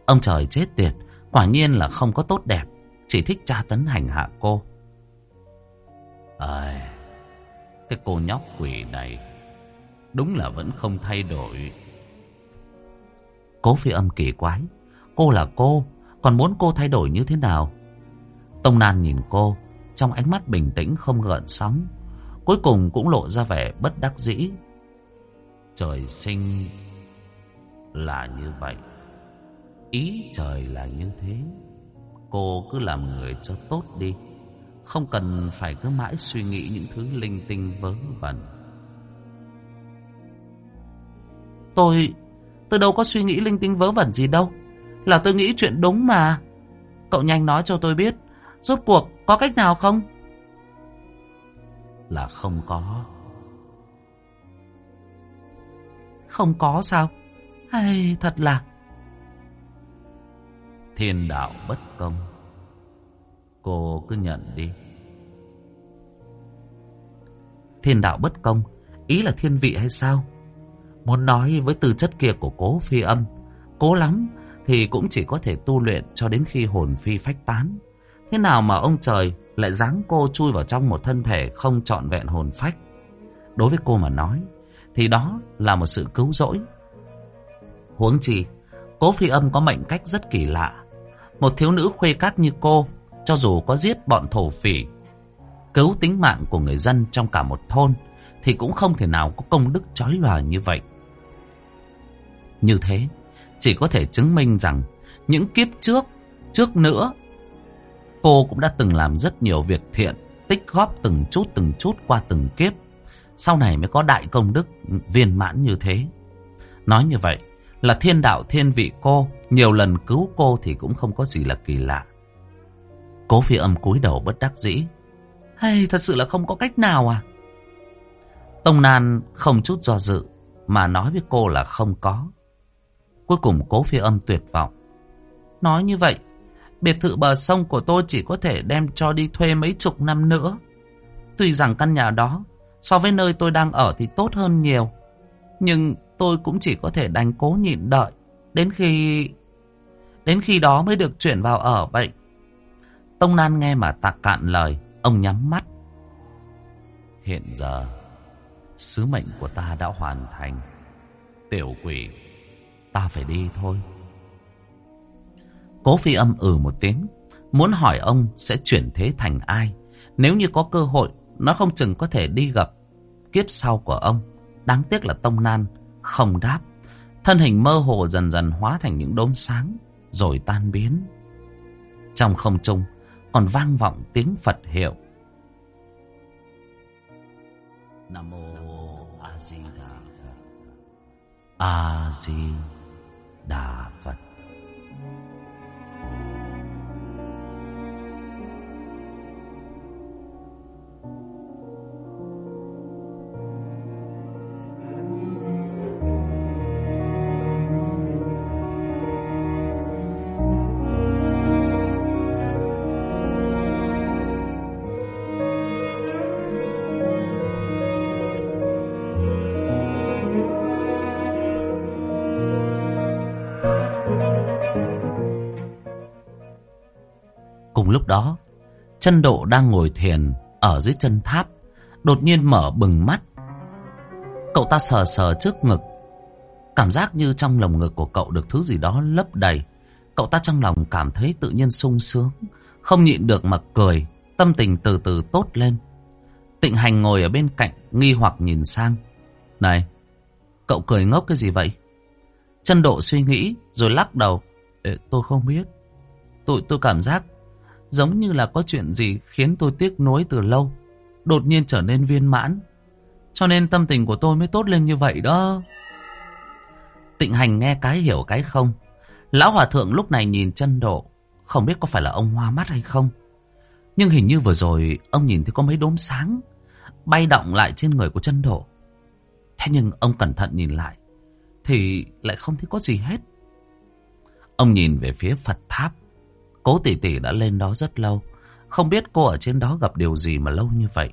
Ông trời chết tiệt, quả nhiên là không có tốt đẹp, chỉ thích tra tấn hành hạ cô. À, cái cô nhóc quỷ này đúng là vẫn không thay đổi. Cố phi âm kỳ quái, cô là cô, còn muốn cô thay đổi như thế nào? Tông Nan nhìn cô, trong ánh mắt bình tĩnh không gợn sóng. Cuối cùng cũng lộ ra vẻ bất đắc dĩ. Trời sinh là như vậy. Ý trời là như thế. Cô cứ làm người cho tốt đi. Không cần phải cứ mãi suy nghĩ những thứ linh tinh vớ vẩn. Tôi... tôi đâu có suy nghĩ linh tinh vớ vẩn gì đâu. Là tôi nghĩ chuyện đúng mà. Cậu nhanh nói cho tôi biết. Rốt cuộc có cách nào không? Là không có. Không có sao? Hay thật là... Thiên đạo bất công. Cô cứ nhận đi. Thiên đạo bất công, ý là thiên vị hay sao? Muốn nói với tư chất kia của cố phi âm, cố lắm thì cũng chỉ có thể tu luyện cho đến khi hồn phi phách tán. Thế nào mà ông trời lại giáng cô chui vào trong một thân thể không trọn vẹn hồn phách? Đối với cô mà nói, thì đó là một sự cứu rỗi. Huống chi, cố phi âm có mệnh cách rất kỳ lạ. Một thiếu nữ khuê cát như cô, cho dù có giết bọn thổ phỉ, cứu tính mạng của người dân trong cả một thôn, thì cũng không thể nào có công đức chói lòa như vậy. Như thế, chỉ có thể chứng minh rằng những kiếp trước, trước nữa, cô cũng đã từng làm rất nhiều việc thiện, tích góp từng chút từng chút qua từng kiếp. Sau này mới có đại công đức viên mãn như thế. Nói như vậy là thiên đạo thiên vị cô, nhiều lần cứu cô thì cũng không có gì là kỳ lạ. Cố phi âm cúi đầu bất đắc dĩ. Hay thật sự là không có cách nào à? Tông Nan không chút do dự mà nói với cô là không có. Cuối cùng cố phi âm tuyệt vọng. Nói như vậy, biệt thự bờ sông của tôi chỉ có thể đem cho đi thuê mấy chục năm nữa. Tuy rằng căn nhà đó so với nơi tôi đang ở thì tốt hơn nhiều. Nhưng tôi cũng chỉ có thể đành cố nhịn đợi. Đến khi... Đến khi đó mới được chuyển vào ở vậy. Tông Nan nghe mà tạc cạn lời. Ông nhắm mắt. Hiện giờ, sứ mệnh của ta đã hoàn thành. Tiểu quỷ Ta phải đi thôi. Cố phi âm ừ một tiếng. Muốn hỏi ông sẽ chuyển thế thành ai. Nếu như có cơ hội, nó không chừng có thể đi gặp kiếp sau của ông. Đáng tiếc là Tông Nan không đáp. Thân hình mơ hồ dần dần hóa thành những đốm sáng, rồi tan biến. Trong không trung còn vang vọng tiếng Phật hiệu. Nam mô A Di Đà Phật. A Di Đà Phật chân độ đang ngồi thiền ở dưới chân tháp, đột nhiên mở bừng mắt. Cậu ta sờ sờ trước ngực, cảm giác như trong lồng ngực của cậu được thứ gì đó lấp đầy. Cậu ta trong lòng cảm thấy tự nhiên sung sướng, không nhịn được mà cười, tâm tình từ từ tốt lên. Tịnh hành ngồi ở bên cạnh, nghi hoặc nhìn sang. Này, cậu cười ngốc cái gì vậy? Chân độ suy nghĩ, rồi lắc đầu. Ê, tôi không biết. Tôi, tôi cảm giác giống như là có chuyện gì khiến tôi tiếc nuối từ lâu. Đột nhiên trở nên viên mãn. Cho nên tâm tình của tôi mới tốt lên như vậy đó. Tịnh hành nghe cái hiểu cái không. Lão hòa thượng lúc này nhìn chân độ. Không biết có phải là ông hoa mắt hay không. Nhưng hình như vừa rồi, ông nhìn thấy có mấy đốm sáng bay động lại trên người của chân độ. Thế nhưng ông cẩn thận nhìn lại, thì lại không thấy có gì hết. Ông nhìn về phía Phật tháp. Cố tỷ tỷ đã lên đó rất lâu. Không biết cô ở trên đó gặp điều gì mà lâu như vậy.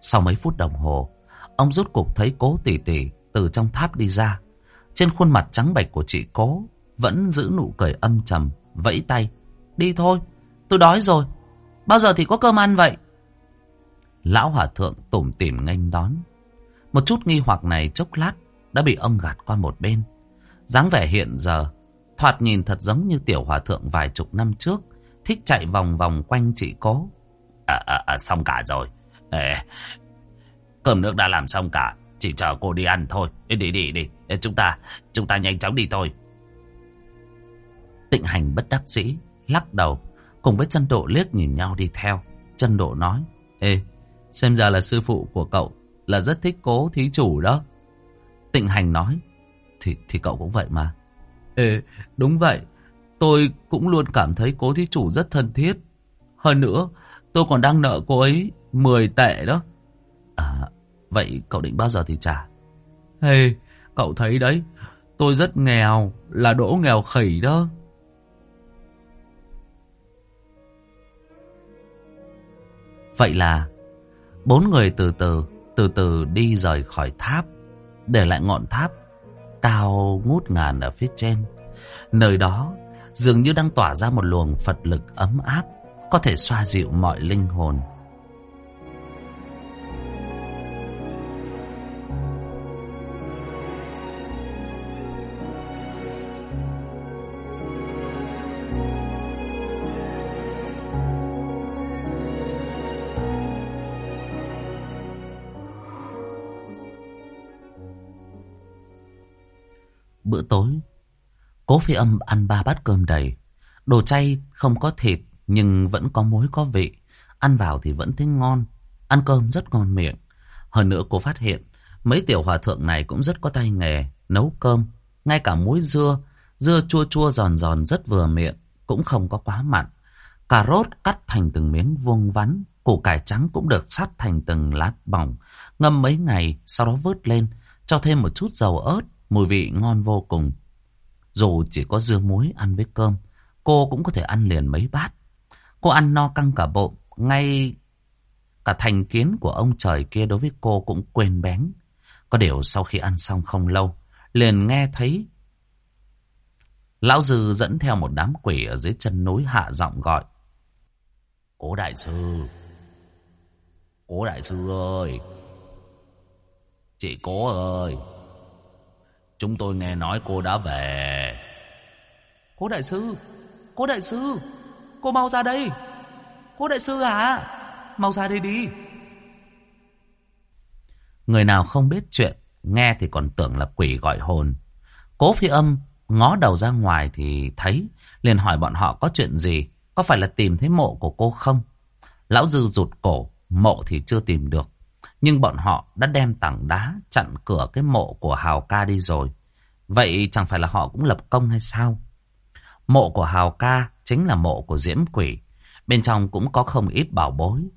Sau mấy phút đồng hồ, ông rút cục thấy cố tỷ tỷ từ trong tháp đi ra. Trên khuôn mặt trắng bệch của chị cố vẫn giữ nụ cười âm trầm, vẫy tay. Đi thôi, tôi đói rồi. Bao giờ thì có cơm ăn vậy? Lão hòa thượng tủm tỉm nghênh đón. Một chút nghi hoặc này chốc lát đã bị ông gạt qua một bên. dáng vẻ hiện giờ, thoạt nhìn thật giống như tiểu hòa thượng vài chục năm trước, thích chạy vòng vòng quanh chị cố. À, à, à xong cả rồi. Ê, cơm nước đã làm xong cả, chỉ chờ cô đi ăn thôi. Đi đi đi, Ê, chúng ta, chúng ta nhanh chóng đi thôi. Tịnh hành bất đắc dĩ, lắc đầu, cùng với chân độ liếc nhìn nhau đi theo. Chân độ nói, Ê, xem ra là sư phụ của cậu là rất thích cố thí chủ đó. Tịnh hành nói, thì, thì cậu cũng vậy mà. Ê, đúng vậy, tôi cũng luôn cảm thấy cố thí chủ rất thân thiết. Hơn nữa, tôi còn đang nợ cô ấy 10 tệ đó. À, vậy cậu định bao giờ thì trả? Hey, cậu thấy đấy, tôi rất nghèo, là đỗ nghèo khỉ đó. Vậy là bốn người từ từ, từ từ đi rời khỏi tháp, để lại ngọn tháp cao ngút ngàn ở phía trên. Nơi đó dường như đang tỏa ra một luồng Phật lực ấm áp, có thể xoa dịu mọi linh hồn. Bữa tối, cố phi âm ăn ba bát cơm đầy. Đồ chay không có thịt nhưng vẫn có muối có vị. Ăn vào thì vẫn thấy ngon. Ăn cơm rất ngon miệng. Hơn nữa cô phát hiện mấy tiểu hòa thượng này cũng rất có tay nghề nấu cơm. Ngay cả muối dưa, dưa chua chua giòn giòn rất vừa miệng, cũng không có quá mặn. Cà rốt cắt thành từng miếng vuông vắn, củ cải trắng cũng được sắt thành từng lát bỏng, ngâm mấy ngày, sau đó vớt lên, cho thêm một chút dầu ớt, mùi vị ngon vô cùng. Dù chỉ có dưa muối ăn với cơm, cô cũng có thể ăn liền mấy bát. Cô ăn no căng cả bụng, ngay cả thành kiến của ông trời kia đối với cô cũng quên bén. Có điều sau khi ăn xong không lâu, liền nghe thấy Lão Dư dẫn theo một đám quỷ ở dưới chân núi hạ giọng gọi. Cố đại sư! Cố đại sư ơi! Chị cố ơi! Chúng tôi nghe nói cô đã về. Cố đại sư! Cố đại sư! Cô mau ra đây! Cố đại sư à! Mau ra đây đi! Người nào không biết chuyện, nghe thì còn tưởng là quỷ gọi hồn. Cố phi âm ngó đầu ra ngoài thì thấy, liền hỏi bọn họ có chuyện gì, có phải là tìm thấy mộ của cô không? Lão Dư rụt cổ, mộ thì chưa tìm được. Nhưng bọn họ đã đem tảng đá chặn cửa cái mộ của Hào ca đi rồi. Vậy chẳng phải là họ cũng lập công hay sao? Mộ của Hào ca chính là mộ của Diễm Quỷ. Bên trong cũng có không ít bảo bối.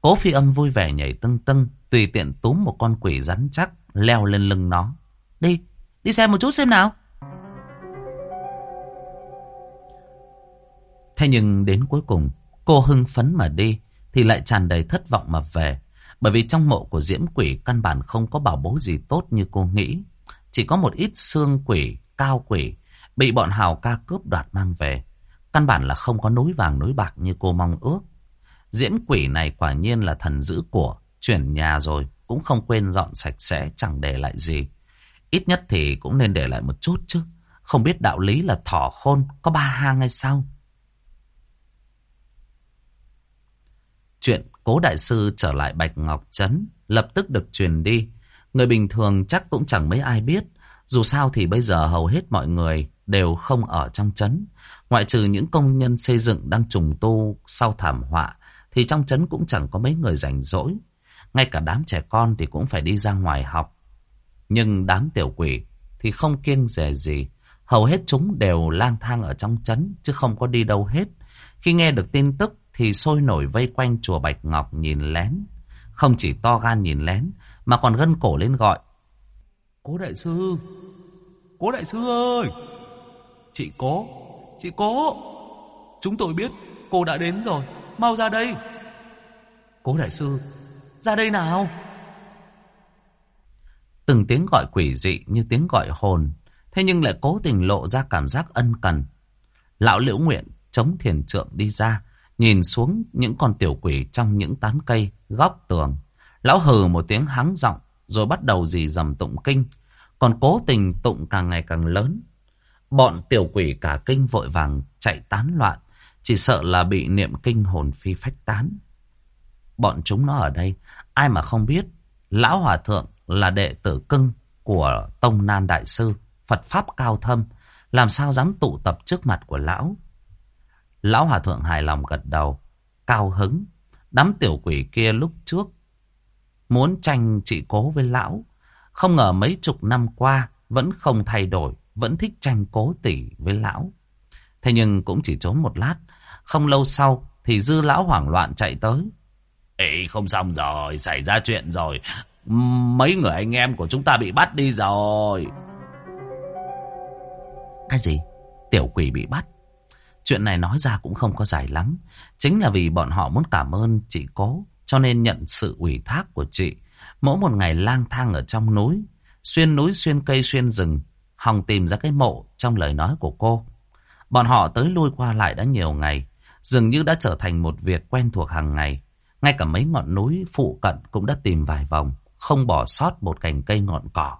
Cố phi âm vui vẻ nhảy tưng tưng, tùy tiện túm một con quỷ rắn chắc, leo lên lưng nó. Đi, đi xem một chút xem nào. Thế nhưng đến cuối cùng, cô hưng phấn mà đi, thì lại tràn đầy thất vọng mà về. Bởi vì trong mộ của Diễm Quỷ căn bản không có bảo bối gì tốt như cô nghĩ. Chỉ có một ít xương quỷ, cao quỷ, bị bọn hào ca cướp đoạt mang về. Căn bản là không có núi vàng núi bạc như cô mong ước. Diễm quỷ này quả nhiên là thần giữ của, chuyển nhà rồi, cũng không quên dọn sạch sẽ, chẳng để lại gì. Ít nhất thì cũng nên để lại một chút chứ. Không biết đạo lý là thỏ khôn, có ba hang hay sao? Chuyện cố đại sư trở lại Bạch Ngọc Trấn lập tức được truyền đi. Người bình thường chắc cũng chẳng mấy ai biết. Dù sao thì bây giờ hầu hết mọi người đều không ở trong trấn. Ngoại trừ những công nhân xây dựng đang trùng tu sau thảm họa, thì trong trấn cũng chẳng có mấy người rảnh rỗi. Ngay cả đám trẻ con thì cũng phải đi ra ngoài học. Nhưng đám tiểu quỷ thì không kiêng dè gì. Hầu hết chúng đều lang thang ở trong trấn, chứ không có đi đâu hết. Khi nghe được tin tức thì sôi nổi vây quanh chùa Bạch Ngọc nhìn lén. Không chỉ to gan nhìn lén, mà còn gân cổ lên gọi. Cố đại sư, cố đại sư ơi! Chị cố, chị cố! Chúng tôi biết cô đã đến rồi, mau ra đây! Cố đại sư, ra đây nào! Từng tiếng gọi quỷ dị như tiếng gọi hồn, thế nhưng lại cố tình lộ ra cảm giác ân cần. Lão liễu nguyện chống thiền trượng đi ra, nhìn xuống những con tiểu quỷ trong những tán cây, góc tường. Lão hừ một tiếng hắng giọng, rồi bắt đầu dì dầm tụng kinh, còn cố tình tụng càng ngày càng lớn. Bọn tiểu quỷ cả kinh vội vàng chạy tán loạn, chỉ sợ là bị niệm kinh hồn phi phách tán. Bọn chúng nó ở đây, ai mà không biết, Lão Hòa Thượng là đệ tử cưng của Tông Nan Đại Sư, Phật Pháp cao thâm, làm sao dám tụ tập trước mặt của Lão. Lão Hòa Thượng hài lòng gật đầu, cao hứng. Đám tiểu quỷ kia lúc trước muốn tranh trị cố với Lão. Không ngờ mấy chục năm qua vẫn không thay đổi, vẫn thích tranh cố tỷ với Lão. Thế nhưng cũng chỉ trốn một lát, không lâu sau thì dư Lão hoảng loạn chạy tới. Ê, không xong rồi, xảy ra chuyện rồi. Mấy người anh em của chúng ta bị bắt đi rồi. Cái gì? Tiểu quỷ bị bắt? Chuyện này nói ra cũng không có dài lắm. Chính là vì bọn họ muốn cảm ơn chị cố, cho nên nhận sự ủy thác của chị. Mỗi một ngày lang thang ở trong núi, xuyên núi xuyên cây xuyên rừng, hòng tìm ra cái mộ trong lời nói của cô. Bọn họ tới lui qua lại đã nhiều ngày, dường như đã trở thành một việc quen thuộc hàng ngày. Ngay cả mấy ngọn núi phụ cận cũng đã tìm vài vòng, không bỏ sót một cành cây ngọn cỏ.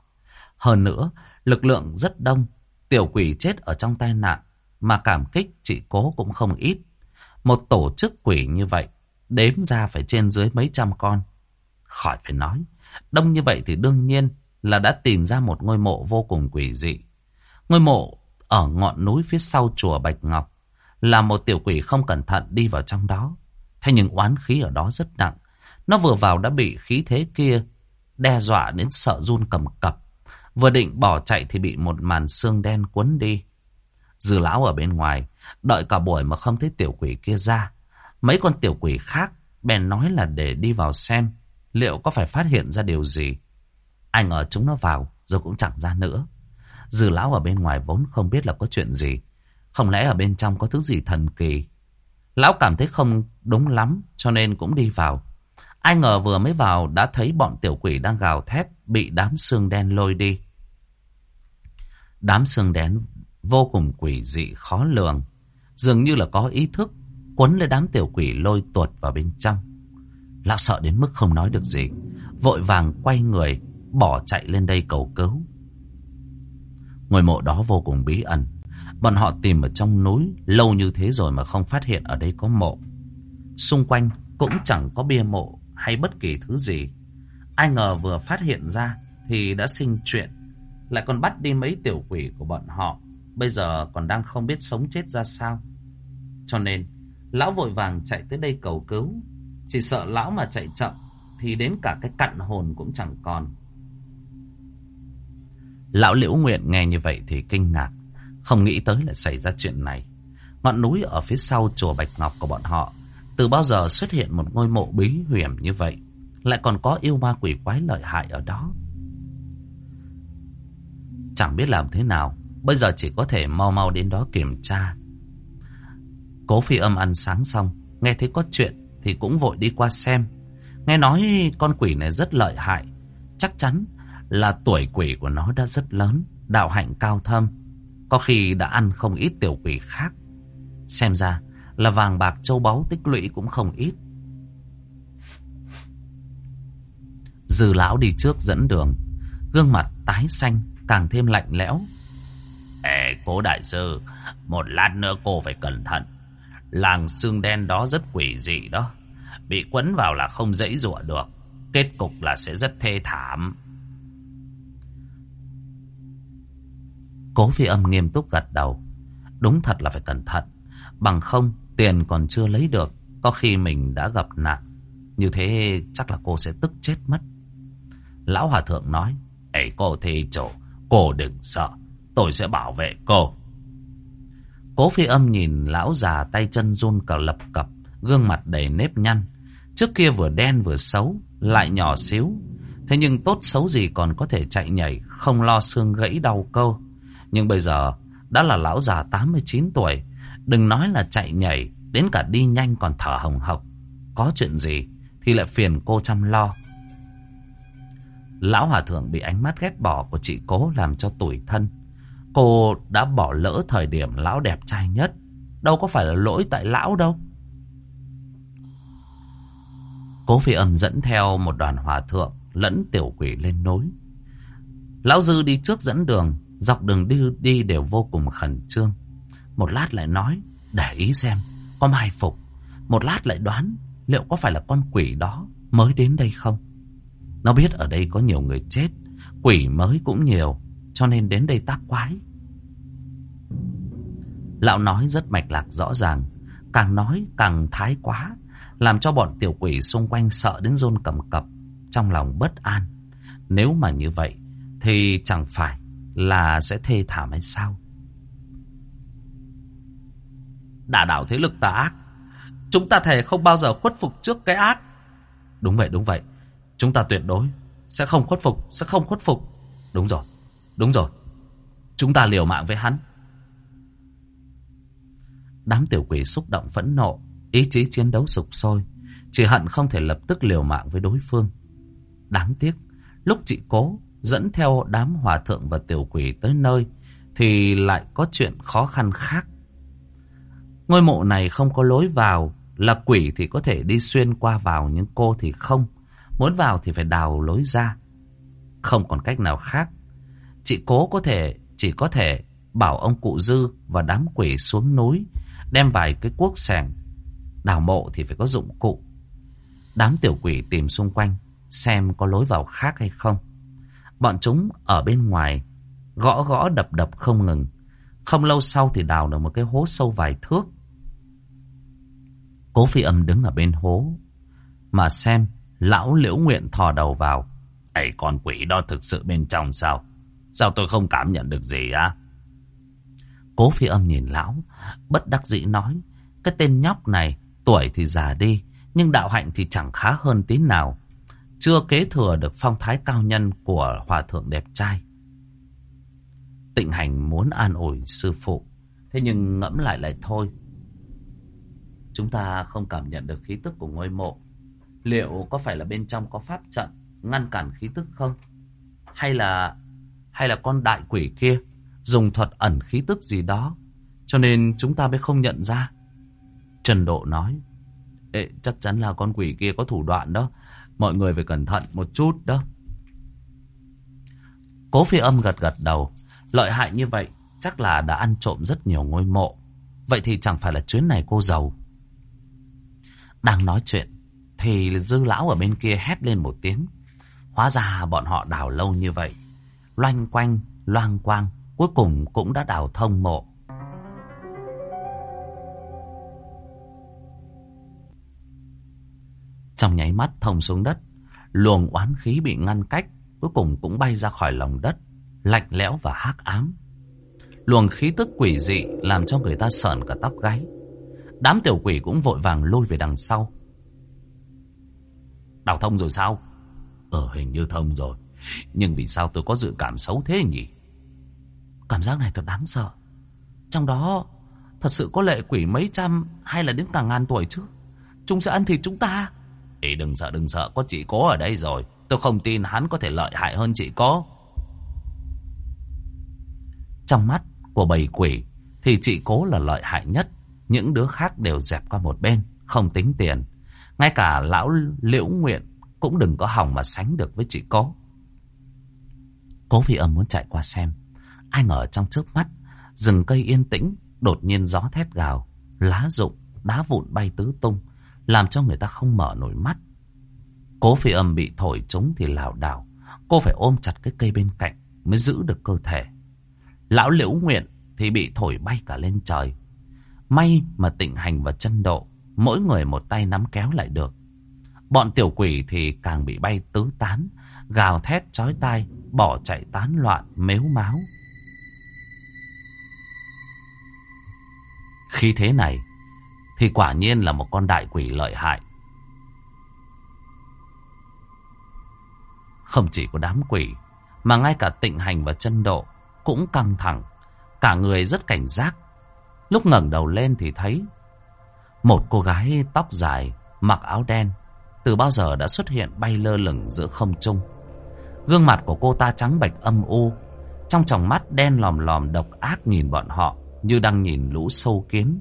Hơn nữa, lực lượng rất đông, tiểu quỷ chết ở trong tai nạn mà cảm kích chị cố cũng không ít. Một tổ chức quỷ như vậy, đếm ra phải trên dưới mấy trăm con. Khỏi phải nói, đông như vậy thì đương nhiên là đã tìm ra một ngôi mộ vô cùng quỷ dị. Ngôi mộ ở ngọn núi phía sau chùa Bạch Ngọc là một tiểu quỷ không cẩn thận đi vào trong đó. Thế nhưng oán khí ở đó rất nặng. Nó vừa vào đã bị khí thế kia đe dọa đến sợ run cầm cập. Vừa định bỏ chạy thì bị một màn xương đen cuốn đi. Dư lão ở bên ngoài, đợi cả buổi mà không thấy tiểu quỷ kia ra. Mấy con tiểu quỷ khác bèn nói là để đi vào xem liệu có phải phát hiện ra điều gì. Ai ngờ chúng nó vào rồi cũng chẳng ra nữa. Dư lão ở bên ngoài vốn không biết là có chuyện gì. Không lẽ ở bên trong có thứ gì thần kỳ. Lão cảm thấy không đúng lắm cho nên cũng đi vào. Ai ngờ vừa mới vào đã thấy bọn tiểu quỷ đang gào thét bị đám xương đen lôi đi. Đám xương đen vô cùng quỷ dị, khó lường. Dường như là có ý thức quấn lấy đám tiểu quỷ lôi tuột vào bên trong. Lão sợ đến mức không nói được gì. Vội vàng quay người, bỏ chạy lên đây cầu cứu. Ngôi mộ đó vô cùng bí ẩn. Bọn họ tìm ở trong núi, lâu như thế rồi mà không phát hiện ở đây có mộ. Xung quanh cũng chẳng có bia mộ hay bất kỳ thứ gì. Ai ngờ vừa phát hiện ra thì đã sinh chuyện. Lại còn bắt đi mấy tiểu quỷ của bọn họ. Bây giờ còn đang không biết sống chết ra sao. Cho nên, lão vội vàng chạy tới đây cầu cứu. Chỉ sợ lão mà chạy chậm thì đến cả cái cặn hồn cũng chẳng còn. Lão Liễu Nguyện nghe như vậy thì kinh ngạc. Không nghĩ tới lại xảy ra chuyện này. Ngọn núi ở phía sau chùa Bạch Ngọc của bọn họ từ bao giờ xuất hiện một ngôi mộ bí hiểm như vậy Lại còn có yêu ma quỷ quái lợi hại ở đó Chẳng biết làm thế nào Bây giờ chỉ có thể mau mau đến đó kiểm tra Cố phi âm ăn sáng xong Nghe thấy có chuyện Thì cũng vội đi qua xem Nghe nói con quỷ này rất lợi hại Chắc chắn là tuổi quỷ của nó đã rất lớn Đạo hạnh cao thâm Có khi đã ăn không ít tiểu quỷ khác Xem ra là vàng bạc châu báu tích lũy cũng không ít. Dư lão đi trước dẫn đường, gương mặt tái xanh càng thêm lạnh lẽo. Ê, cố đại sư, một lát nữa cô phải cẩn thận. Làng xương đen đó rất quỷ dị đó. Bị quấn vào là không dãy rủa được. Kết cục là sẽ rất thê thảm. Cố phi âm nghiêm túc gật đầu. Đúng thật là phải cẩn thận. Bằng không, tiền còn chưa lấy được. Có khi mình đã gặp nạn. Như thế chắc là cô sẽ tức chết mất. Lão Hòa Thượng nói. Ê cô thi chủ, cô đừng sợ. Tôi sẽ bảo vệ cô. Cố phi âm nhìn lão già tay chân run cả lập cập. Gương mặt đầy nếp nhăn. Trước kia vừa đen vừa xấu. Lại nhỏ xíu. Thế nhưng tốt xấu gì còn có thể chạy nhảy. Không lo xương gãy đau câu Nhưng bây giờ, đã là lão già 89 tuổi. Đừng nói là chạy nhảy. Đến cả đi nhanh còn thở hồng hộc. Có chuyện gì thì lại phiền cô chăm lo. Lão hòa thượng bị ánh mắt ghét bỏ của chị cố làm cho tủi thân. Cô đã bỏ lỡ thời điểm lão đẹp trai nhất. Đâu có phải là lỗi tại lão đâu. Cố phi âm dẫn theo một đoàn hòa thượng lẫn tiểu quỷ lên nối. Lão Dư đi trước dẫn đường, dọc đường đi, đi đều vô cùng khẩn trương. Một lát lại nói, để ý xem, có mai phục. Một lát lại đoán, liệu có phải là con quỷ đó mới đến đây không? Nó biết ở đây có nhiều người chết, quỷ mới cũng nhiều, cho nên đến đây tác quái. Lão nói rất mạch lạc rõ ràng, càng nói càng thái quá, làm cho bọn tiểu quỷ xung quanh sợ đến rôn cầm cập, trong lòng bất an. Nếu mà như vậy, thì chẳng phải là sẽ thê thảm hay sao? Đả đảo thế lực tà ác, chúng ta thể không bao giờ khuất phục trước cái ác. Đúng vậy, đúng vậy. Chúng ta tuyệt đối sẽ không khuất phục, sẽ không khuất phục. Đúng rồi, đúng rồi. Chúng ta liều mạng với hắn. Đám tiểu quỷ xúc động phẫn nộ, ý chí chiến đấu sục sôi, chỉ hận không thể lập tức liều mạng với đối phương. Đáng tiếc, lúc chị cố dẫn theo đám hòa thượng và tiểu quỷ tới nơi, thì lại có chuyện khó khăn khác. Ngôi mộ này không có lối vào, là quỷ thì có thể đi xuyên qua vào nhưng cô thì không. Muốn vào thì phải đào lối ra. Không còn cách nào khác. Chị cố có thể, chỉ có thể bảo ông cụ dư và đám quỷ xuống núi, đem vài cái cuốc sẻng. Đào mộ thì phải có dụng cụ. Đám tiểu quỷ tìm xung quanh, xem có lối vào khác hay không. Bọn chúng ở bên ngoài, gõ gõ đập đập không ngừng. Không lâu sau thì đào được một cái hố sâu vài thước. Cố phi âm đứng ở bên hố, mà xem Lão liễu nguyện thò đầu vào. Ây con quỷ đó thực sự bên trong sao? Sao tôi không cảm nhận được gì á? Cố phi âm nhìn lão, bất đắc dĩ nói. Cái tên nhóc này, tuổi thì già đi, nhưng đạo hạnh thì chẳng khá hơn tí nào. Chưa kế thừa được phong thái cao nhân của hòa thượng đẹp trai. Tịnh hành muốn an ủi sư phụ, thế nhưng ngẫm lại lại thôi. Chúng ta không cảm nhận được khí tức của ngôi mộ. Liệu có phải là bên trong có pháp trận ngăn cản khí tức không? Hay là hay là con đại quỷ kia dùng thuật ẩn khí tức gì đó cho nên chúng ta mới không nhận ra. Trần Độ nói Ê, chắc chắn là con quỷ kia có thủ đoạn đó. Mọi người phải cẩn thận một chút đó. Cố phi âm gật gật đầu. Lợi hại như vậy chắc là đã ăn trộm rất nhiều ngôi mộ. Vậy thì chẳng phải là chuyến này cô giàu. Đang nói chuyện thì dư lão ở bên kia hét lên một tiếng. Hóa ra bọn họ đào lâu như vậy. Loanh quanh, loang quang, cuối cùng cũng đã đào thông mộ. Trong nháy mắt thông xuống đất, luồng oán khí bị ngăn cách, cuối cùng cũng bay ra khỏi lòng đất, lạnh lẽo và hắc ám. Luồng khí tức quỷ dị làm cho người ta sợn cả tóc gáy. Đám tiểu quỷ cũng vội vàng lôi về đằng sau. Đào thông rồi sao? Ờ hình như thông rồi. Nhưng vì sao tôi có dự cảm xấu thế nhỉ? Cảm giác này thật đáng sợ. Trong đó thật sự có lệ quỷ mấy trăm hay là đến cả ngàn tuổi chứ? Chúng sẽ ăn thịt chúng ta. Ê đừng sợ đừng sợ có chị cố ở đây rồi. Tôi không tin hắn có thể lợi hại hơn chị cố. Trong mắt của bầy quỷ thì chị cố là lợi hại nhất. những đứa khác đều dẹp qua một bên, không tính tiền. Ngay cả lão liễu nguyện cũng đừng có hỏng mà sánh được với chị cố. Cố phi âm muốn chạy qua xem. Ai ngờ trong trước mắt, rừng cây yên tĩnh, đột nhiên gió thét gào, lá rụng, đá vụn bay tứ tung, làm cho người ta không mở nổi mắt. Cố phi âm bị thổi trúng thì lảo đảo, cô phải ôm chặt cái cây bên cạnh mới giữ được cơ thể. Lão liễu nguyện thì bị thổi bay cả lên trời. May mà tịnh hành và chân độ, mỗi người một tay nắm kéo lại được. Bọn tiểu quỷ thì càng bị bay tứ tán, gào thét chói tai, bỏ chạy tán loạn, mếu máo. Khi thế này, thì quả nhiên là một con đại quỷ lợi hại. Không chỉ có đám quỷ, mà ngay cả tịnh hành và chân độ cũng căng thẳng. Cả người rất cảnh giác. Lúc ngẩng đầu lên thì thấy một cô gái tóc dài, mặc áo đen, từ bao giờ đã xuất hiện bay lơ lửng giữa không trung. Gương mặt của cô ta trắng bệch âm u, trong tròng mắt đen lòm lòm độc ác nhìn bọn họ như đang nhìn lũ sâu kiến.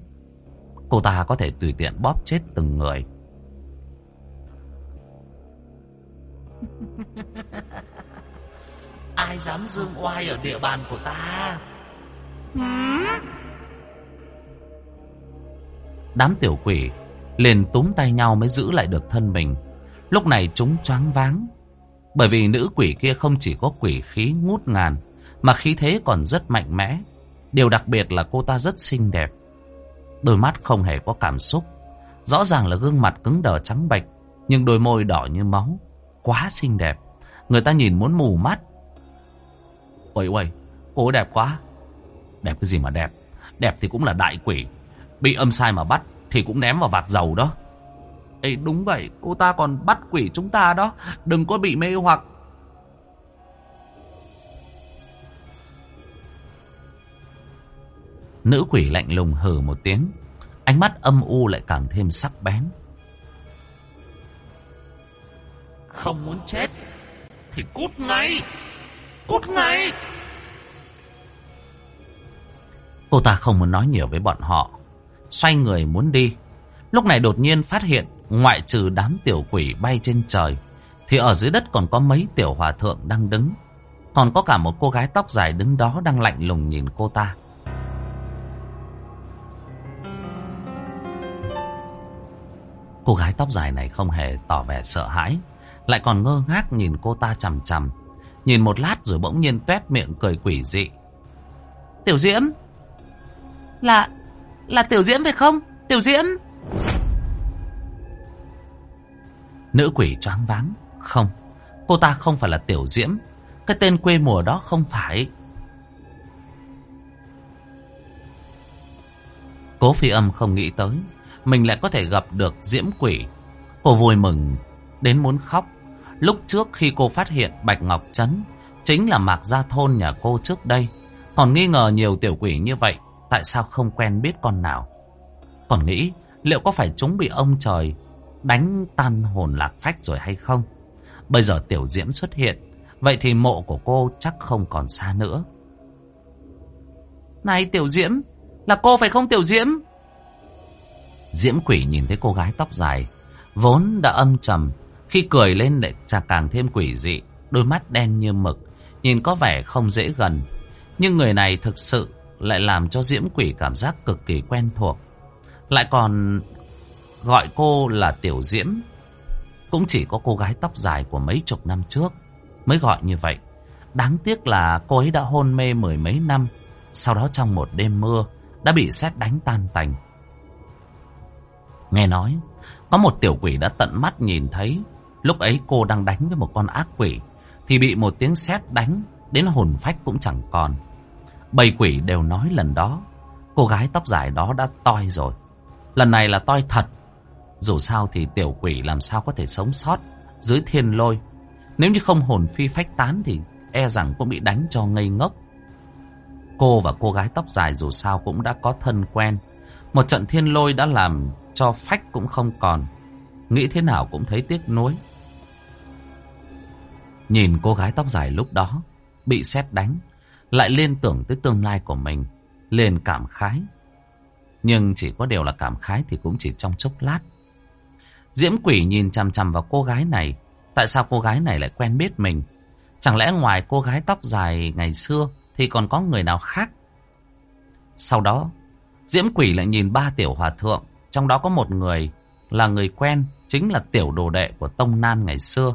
Cô ta có thể tùy tiện bóp chết từng người. Ai dám dương oai ở địa bàn của ta? Đám tiểu quỷ liền túm tay nhau mới giữ lại được thân mình. Lúc này chúng choáng váng. Bởi vì nữ quỷ kia không chỉ có quỷ khí ngút ngàn, mà khí thế còn rất mạnh mẽ. Điều đặc biệt là cô ta rất xinh đẹp. Đôi mắt không hề có cảm xúc. Rõ ràng là gương mặt cứng đờ trắng bệch, nhưng đôi môi đỏ như máu. Quá xinh đẹp. Người ta nhìn muốn mù mắt. Ôi ôi, cô đẹp quá. Đẹp cái gì mà đẹp. Đẹp thì cũng là đại quỷ. Bị âm sai mà bắt thì cũng ném vào vạc dầu đó. Ê đúng vậy, cô ta còn bắt quỷ chúng ta đó. Đừng có bị mê hoặc. Nữ quỷ lạnh lùng hừ một tiếng. Ánh mắt âm u lại càng thêm sắc bén. Không muốn chết thì cút ngay. Cút ngay. Cô ta không muốn nói nhiều với bọn họ. Xoay người muốn đi. Lúc này đột nhiên phát hiện ngoại trừ đám tiểu quỷ bay trên trời thì ở dưới đất còn có mấy tiểu hòa thượng đang đứng. Còn có cả một cô gái tóc dài đứng đó đang lạnh lùng nhìn cô ta. Cô gái tóc dài này không hề tỏ vẻ sợ hãi, lại còn ngơ ngác nhìn cô ta chằm chằm. Nhìn một lát rồi bỗng nhiên tuét miệng cười quỷ dị. Tiểu Diễm? Là... là Tiểu Diễm phải không? Tiểu Diễm? Nữ quỷ choáng váng. Không, cô ta không phải là Tiểu Diễm. Cái tên quê mùa đó không phải. Cố phi âm không nghĩ tới. Mình lại có thể gặp được Diễm quỷ. Cô vui mừng đến muốn khóc. Lúc trước khi cô phát hiện Bạch Ngọc Trấn chính là Mạc Gia Thôn nhà cô trước đây. Còn nghi ngờ nhiều tiểu quỷ như vậy, tại sao không quen biết con nào? Còn nghĩ liệu có phải chúng bị ông trời đánh tan hồn lạc phách rồi hay không? Bây giờ tiểu diễm xuất hiện, vậy thì mộ của cô chắc không còn xa nữa. Này tiểu diễm, là cô phải không tiểu diễm? Diễm quỷ nhìn thấy cô gái tóc dài, vốn đã âm trầm, khi cười lên lại càng thêm quỷ dị, đôi mắt đen như mực, nhìn có vẻ không dễ gần. Nhưng người này thực sự lại làm cho Diễm quỷ cảm giác cực kỳ quen thuộc. Lại còn gọi cô là Tiểu Diễm. Cũng chỉ có cô gái tóc dài của mấy chục năm trước mới gọi như vậy. Đáng tiếc là cô ấy đã hôn mê mười mấy năm, sau đó trong một đêm mưa đã bị xét đánh tan tành. Nghe nói, có một tiểu quỷ đã tận mắt nhìn thấy lúc ấy cô đang đánh với một con ác quỷ thì bị một tiếng sét đánh đến hồn phách cũng chẳng còn. Bầy quỷ đều nói lần đó cô gái tóc dài đó đã toi rồi. Lần này là toi thật. Dù sao thì tiểu quỷ làm sao có thể sống sót dưới thiên lôi. Nếu như không hồn phi phách tán thì e rằng cũng bị đánh cho ngây ngốc. Cô và cô gái tóc dài dù sao cũng đã có thân quen. Một trận thiên lôi đã làm cho phách cũng không còn. Nghĩ thế nào cũng thấy tiếc nuối. Nhìn cô gái tóc dài lúc đó, bị sét đánh, lại liên tưởng tới tương lai của mình, liền cảm khái. Nhưng chỉ có điều là cảm khái thì cũng chỉ trong chốc lát. Diễm quỷ nhìn chằm chằm vào cô gái này. Tại sao cô gái này lại quen biết mình? Chẳng lẽ ngoài cô gái tóc dài ngày xưa thì còn có người nào khác? Sau đó, Diễm quỷ lại nhìn ba tiểu hòa thượng. Trong đó có một người là người quen, chính là tiểu đồ đệ của Tông Nan ngày xưa.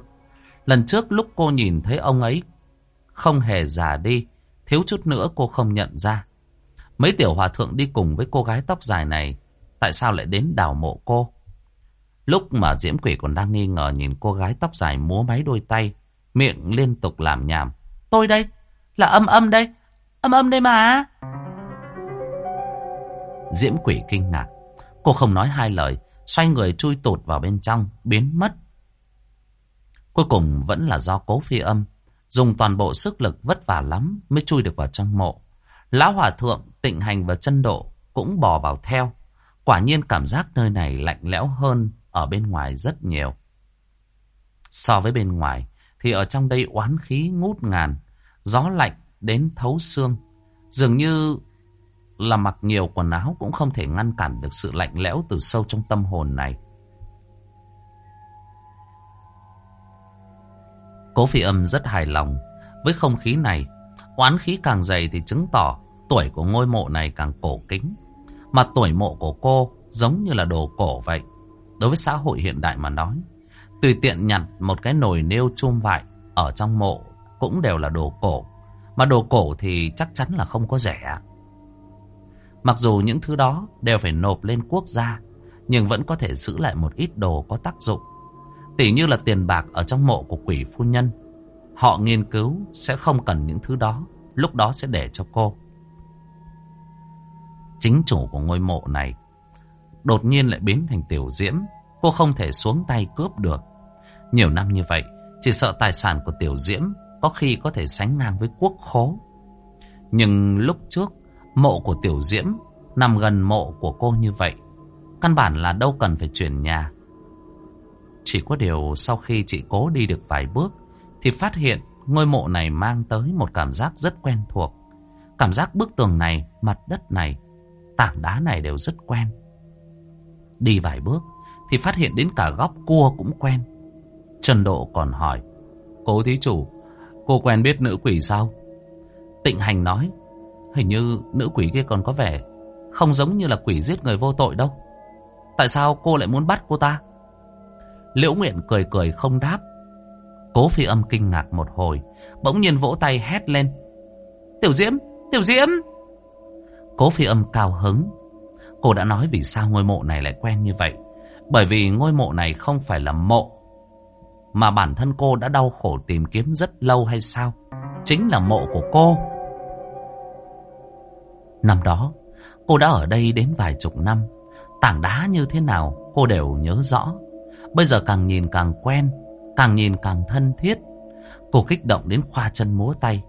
Lần trước lúc cô nhìn thấy ông ấy không hề già đi, thiếu chút nữa cô không nhận ra. Mấy tiểu hòa thượng đi cùng với cô gái tóc dài này, tại sao lại đến đào mộ cô? Lúc mà Diễm Quỷ còn đang nghi ngờ nhìn cô gái tóc dài múa máy đôi tay, miệng liên tục làm nhảm. Tôi đây, là âm âm đây, âm âm đây mà. Diễm Quỷ kinh ngạc, cô không nói hai lời, xoay người chui tụt vào bên trong, biến mất. Cuối cùng vẫn là do cố phi âm, dùng toàn bộ sức lực vất vả lắm mới chui được vào trong mộ. Lão Hòa Thượng, tịnh hành và chân độ cũng bò vào theo. Quả nhiên cảm giác nơi này lạnh lẽo hơn ở bên ngoài rất nhiều. So với bên ngoài, thì ở trong đây oán khí ngút ngàn, gió lạnh đến thấu xương. Dường như là mặc nhiều quần áo cũng không thể ngăn cản được sự lạnh lẽo từ sâu trong tâm hồn này. Cố phi âm rất hài lòng với không khí này. Oán khí càng dày thì chứng tỏ tuổi của ngôi mộ này càng cổ kính. Mà tuổi mộ của cô giống như là đồ cổ vậy. Đối với xã hội hiện đại mà nói, tùy tiện nhặt một cái nồi nêu chum vại ở trong mộ cũng đều là đồ cổ. Mà đồ cổ thì chắc chắn là không có rẻ. Mặc dù những thứ đó đều phải nộp lên quốc gia, nhưng vẫn có thể giữ lại một ít đồ có tác dụng. Tỉ như là tiền bạc ở trong mộ của quỷ phu nhân. Họ nghiên cứu sẽ không cần những thứ đó, lúc đó sẽ để cho cô. Chính chủ của ngôi mộ này đột nhiên lại biến thành tiểu diễm. Cô không thể xuống tay cướp được. Nhiều năm như vậy, chỉ sợ tài sản của tiểu diễm có khi có thể sánh ngang với quốc khố. Nhưng lúc trước, mộ của tiểu diễm nằm gần mộ của cô như vậy. Căn bản là đâu cần phải chuyển nhà. Chỉ có điều sau khi chị cố đi được vài bước, thì phát hiện ngôi mộ này mang tới một cảm giác rất quen thuộc. Cảm giác bức tường này, mặt đất này, tảng đá này đều rất quen. Đi vài bước thì phát hiện đến cả góc cua cũng quen. Trần Độ còn hỏi, cố thí chủ, cô quen biết nữ quỷ sao? Tịnh Hành nói, hình như nữ quỷ kia còn có vẻ không giống như là quỷ giết người vô tội đâu. Tại sao cô lại muốn bắt cô ta? Liễu Nguyện cười cười không đáp. Cố phi âm kinh ngạc một hồi, bỗng nhiên vỗ tay hét lên. Tiểu Diễm! Tiểu Diễm! Cố phi âm cao hứng. Cô đã nói vì sao ngôi mộ này lại quen như vậy. Bởi vì ngôi mộ này không phải là mộ. Mà bản thân cô đã đau khổ tìm kiếm rất lâu hay sao? Chính là mộ của cô. Năm đó, cô đã ở đây đến vài chục năm. Tảng đá như thế nào cô đều nhớ rõ. Bây giờ càng nhìn càng quen, càng nhìn càng thân thiết. Cô kích động đến khoa chân múa tay.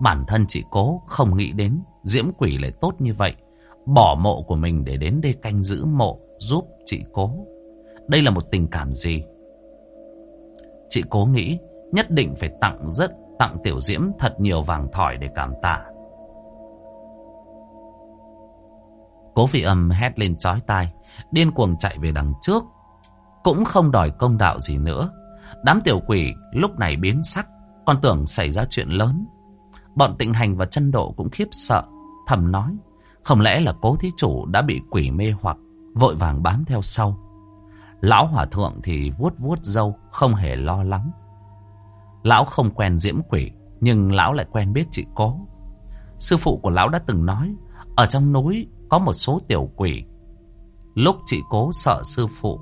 Bản thân chị cố không nghĩ đến diễm quỷ lại tốt như vậy. Bỏ mộ của mình để đến đây canh giữ mộ giúp chị cố. Đây là một tình cảm gì? Chị cố nghĩ nhất định phải tặng rất tặng tiểu diễm thật nhiều vàng thỏi để cảm tạ. Cố vị âm hét lên chói tai, điên cuồng chạy về đằng trước. Cũng không đòi công đạo gì nữa. Đám tiểu quỷ lúc này biến sắc, còn tưởng xảy ra chuyện lớn. Bọn tịnh hành và chân độ cũng khiếp sợ, thầm nói. Không lẽ là cố thí chủ đã bị quỷ mê hoặc, vội vàng bám theo sau. Lão hòa thượng thì vuốt vuốt dâu, không hề lo lắng. Lão không quen diễm quỷ, nhưng lão lại quen biết chị cố. Sư phụ của lão đã từng nói, ở trong núi có một số tiểu quỷ. Lúc chị cố sợ sư phụ,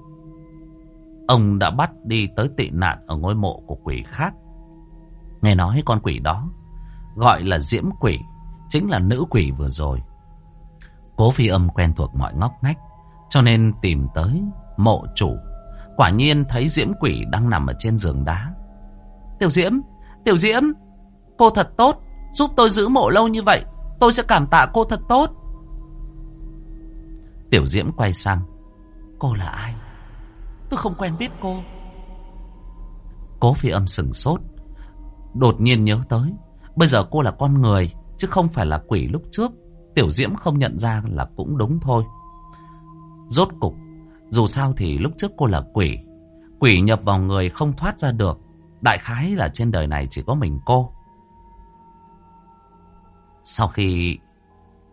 ông đã bắt đi tới tị nạn ở ngôi mộ của quỷ khác. Nghe nói con quỷ đó gọi là diễm quỷ, chính là nữ quỷ vừa rồi. Cố phi âm quen thuộc mọi ngóc ngách, cho nên tìm tới mộ chủ. Quả nhiên thấy diễm quỷ đang nằm ở trên giường đá. Tiểu diễm, tiểu diễm, cô thật tốt, giúp tôi giữ mộ lâu như vậy, tôi sẽ cảm tạ cô thật tốt. Tiểu Diễm quay sang. Cô là ai? Tôi không quen biết cô. Cố phi âm sừng sốt. Đột nhiên nhớ tới. Bây giờ cô là con người, chứ không phải là quỷ lúc trước. Tiểu Diễm không nhận ra là cũng đúng thôi. Rốt cục, dù sao thì lúc trước cô là quỷ. Quỷ nhập vào người không thoát ra được. Đại khái là trên đời này chỉ có mình cô. Sau khi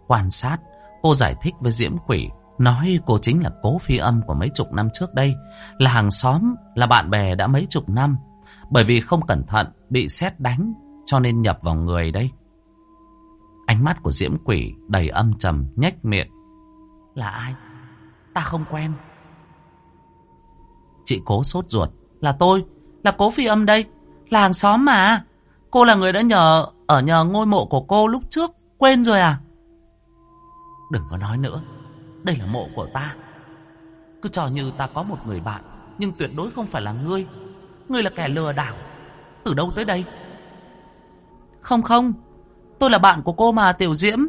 quan sát, cô giải thích với Diễm Quỷ, nói cô chính là cố phi âm của mấy chục năm trước đây, là hàng xóm, là bạn bè đã mấy chục năm. Bởi vì không cẩn thận, bị xét đánh, cho nên nhập vào người đây. Ánh mắt của Diễm Quỷ đầy âm trầm, nhếch miệng. Là ai? Ta không quen. Chị cố sốt ruột. Là tôi, là cố phi âm đây, là hàng xóm mà. Cô là người đã nhờ ở nhờ ngôi mộ của cô lúc trước, quên rồi à? Đừng có nói nữa, đây là mộ của ta. Cứ trò như ta có một người bạn, nhưng tuyệt đối không phải là ngươi. Ngươi là kẻ lừa đảo. Từ đâu tới đây? Không không, tôi là bạn của cô mà, Tiểu Diễm.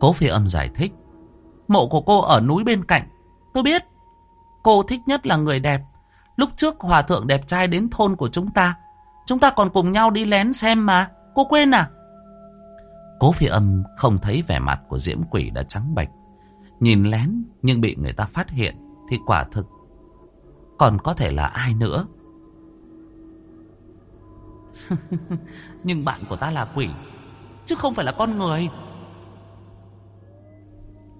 Cố phi âm giải thích. Mộ của cô ở núi bên cạnh. Tôi biết. Cô thích nhất là người đẹp. Lúc trước hòa thượng đẹp trai đến thôn của chúng ta. Chúng ta còn cùng nhau đi lén xem mà. Cô quên à? Cố phi âm không thấy vẻ mặt của diễm quỷ đã trắng bệch. Nhìn lén, nhưng bị người ta phát hiện, thì quả thực còn có thể là ai nữa. nhưng bạn của ta là quỷ chứ không phải là con người.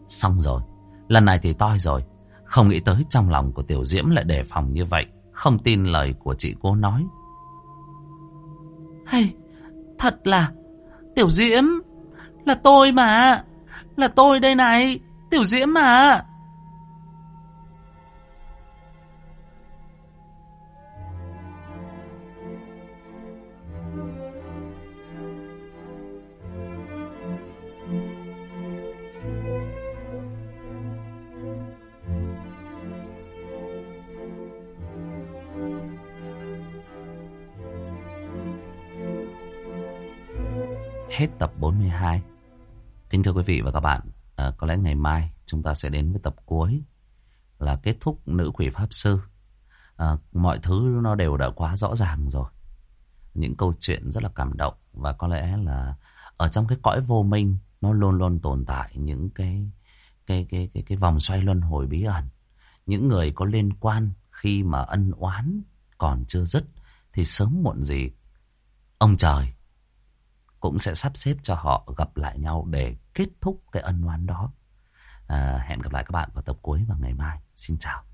Xong rồi, lần này thì toi rồi. Không nghĩ tới trong lòng của Tiểu Diễm lại đề phòng như vậy. Không tin lời của chị cô nói. Hay, thật là... Tiểu Diễm, là tôi mà. Là tôi đây này, Tiểu Diễm mà. Hết tập 42. Kính thưa quý vị và các bạn, à, có lẽ ngày mai chúng ta sẽ đến với tập cuối là kết thúc nữ quỷ pháp sư. À, mọi thứ nó đều đã quá rõ ràng rồi. Những câu chuyện rất là cảm động và có lẽ là ở trong cái cõi vô minh nó luôn luôn tồn tại những cái cái cái cái cái vòng xoay luân hồi bí ẩn. Những người có liên quan khi mà ân oán còn chưa dứt thì sớm muộn gì ông trời cũng sẽ sắp xếp cho họ gặp lại nhau để kết thúc cái ân oán đó. À, hẹn gặp lại các bạn vào tập cuối vào ngày mai. Xin chào.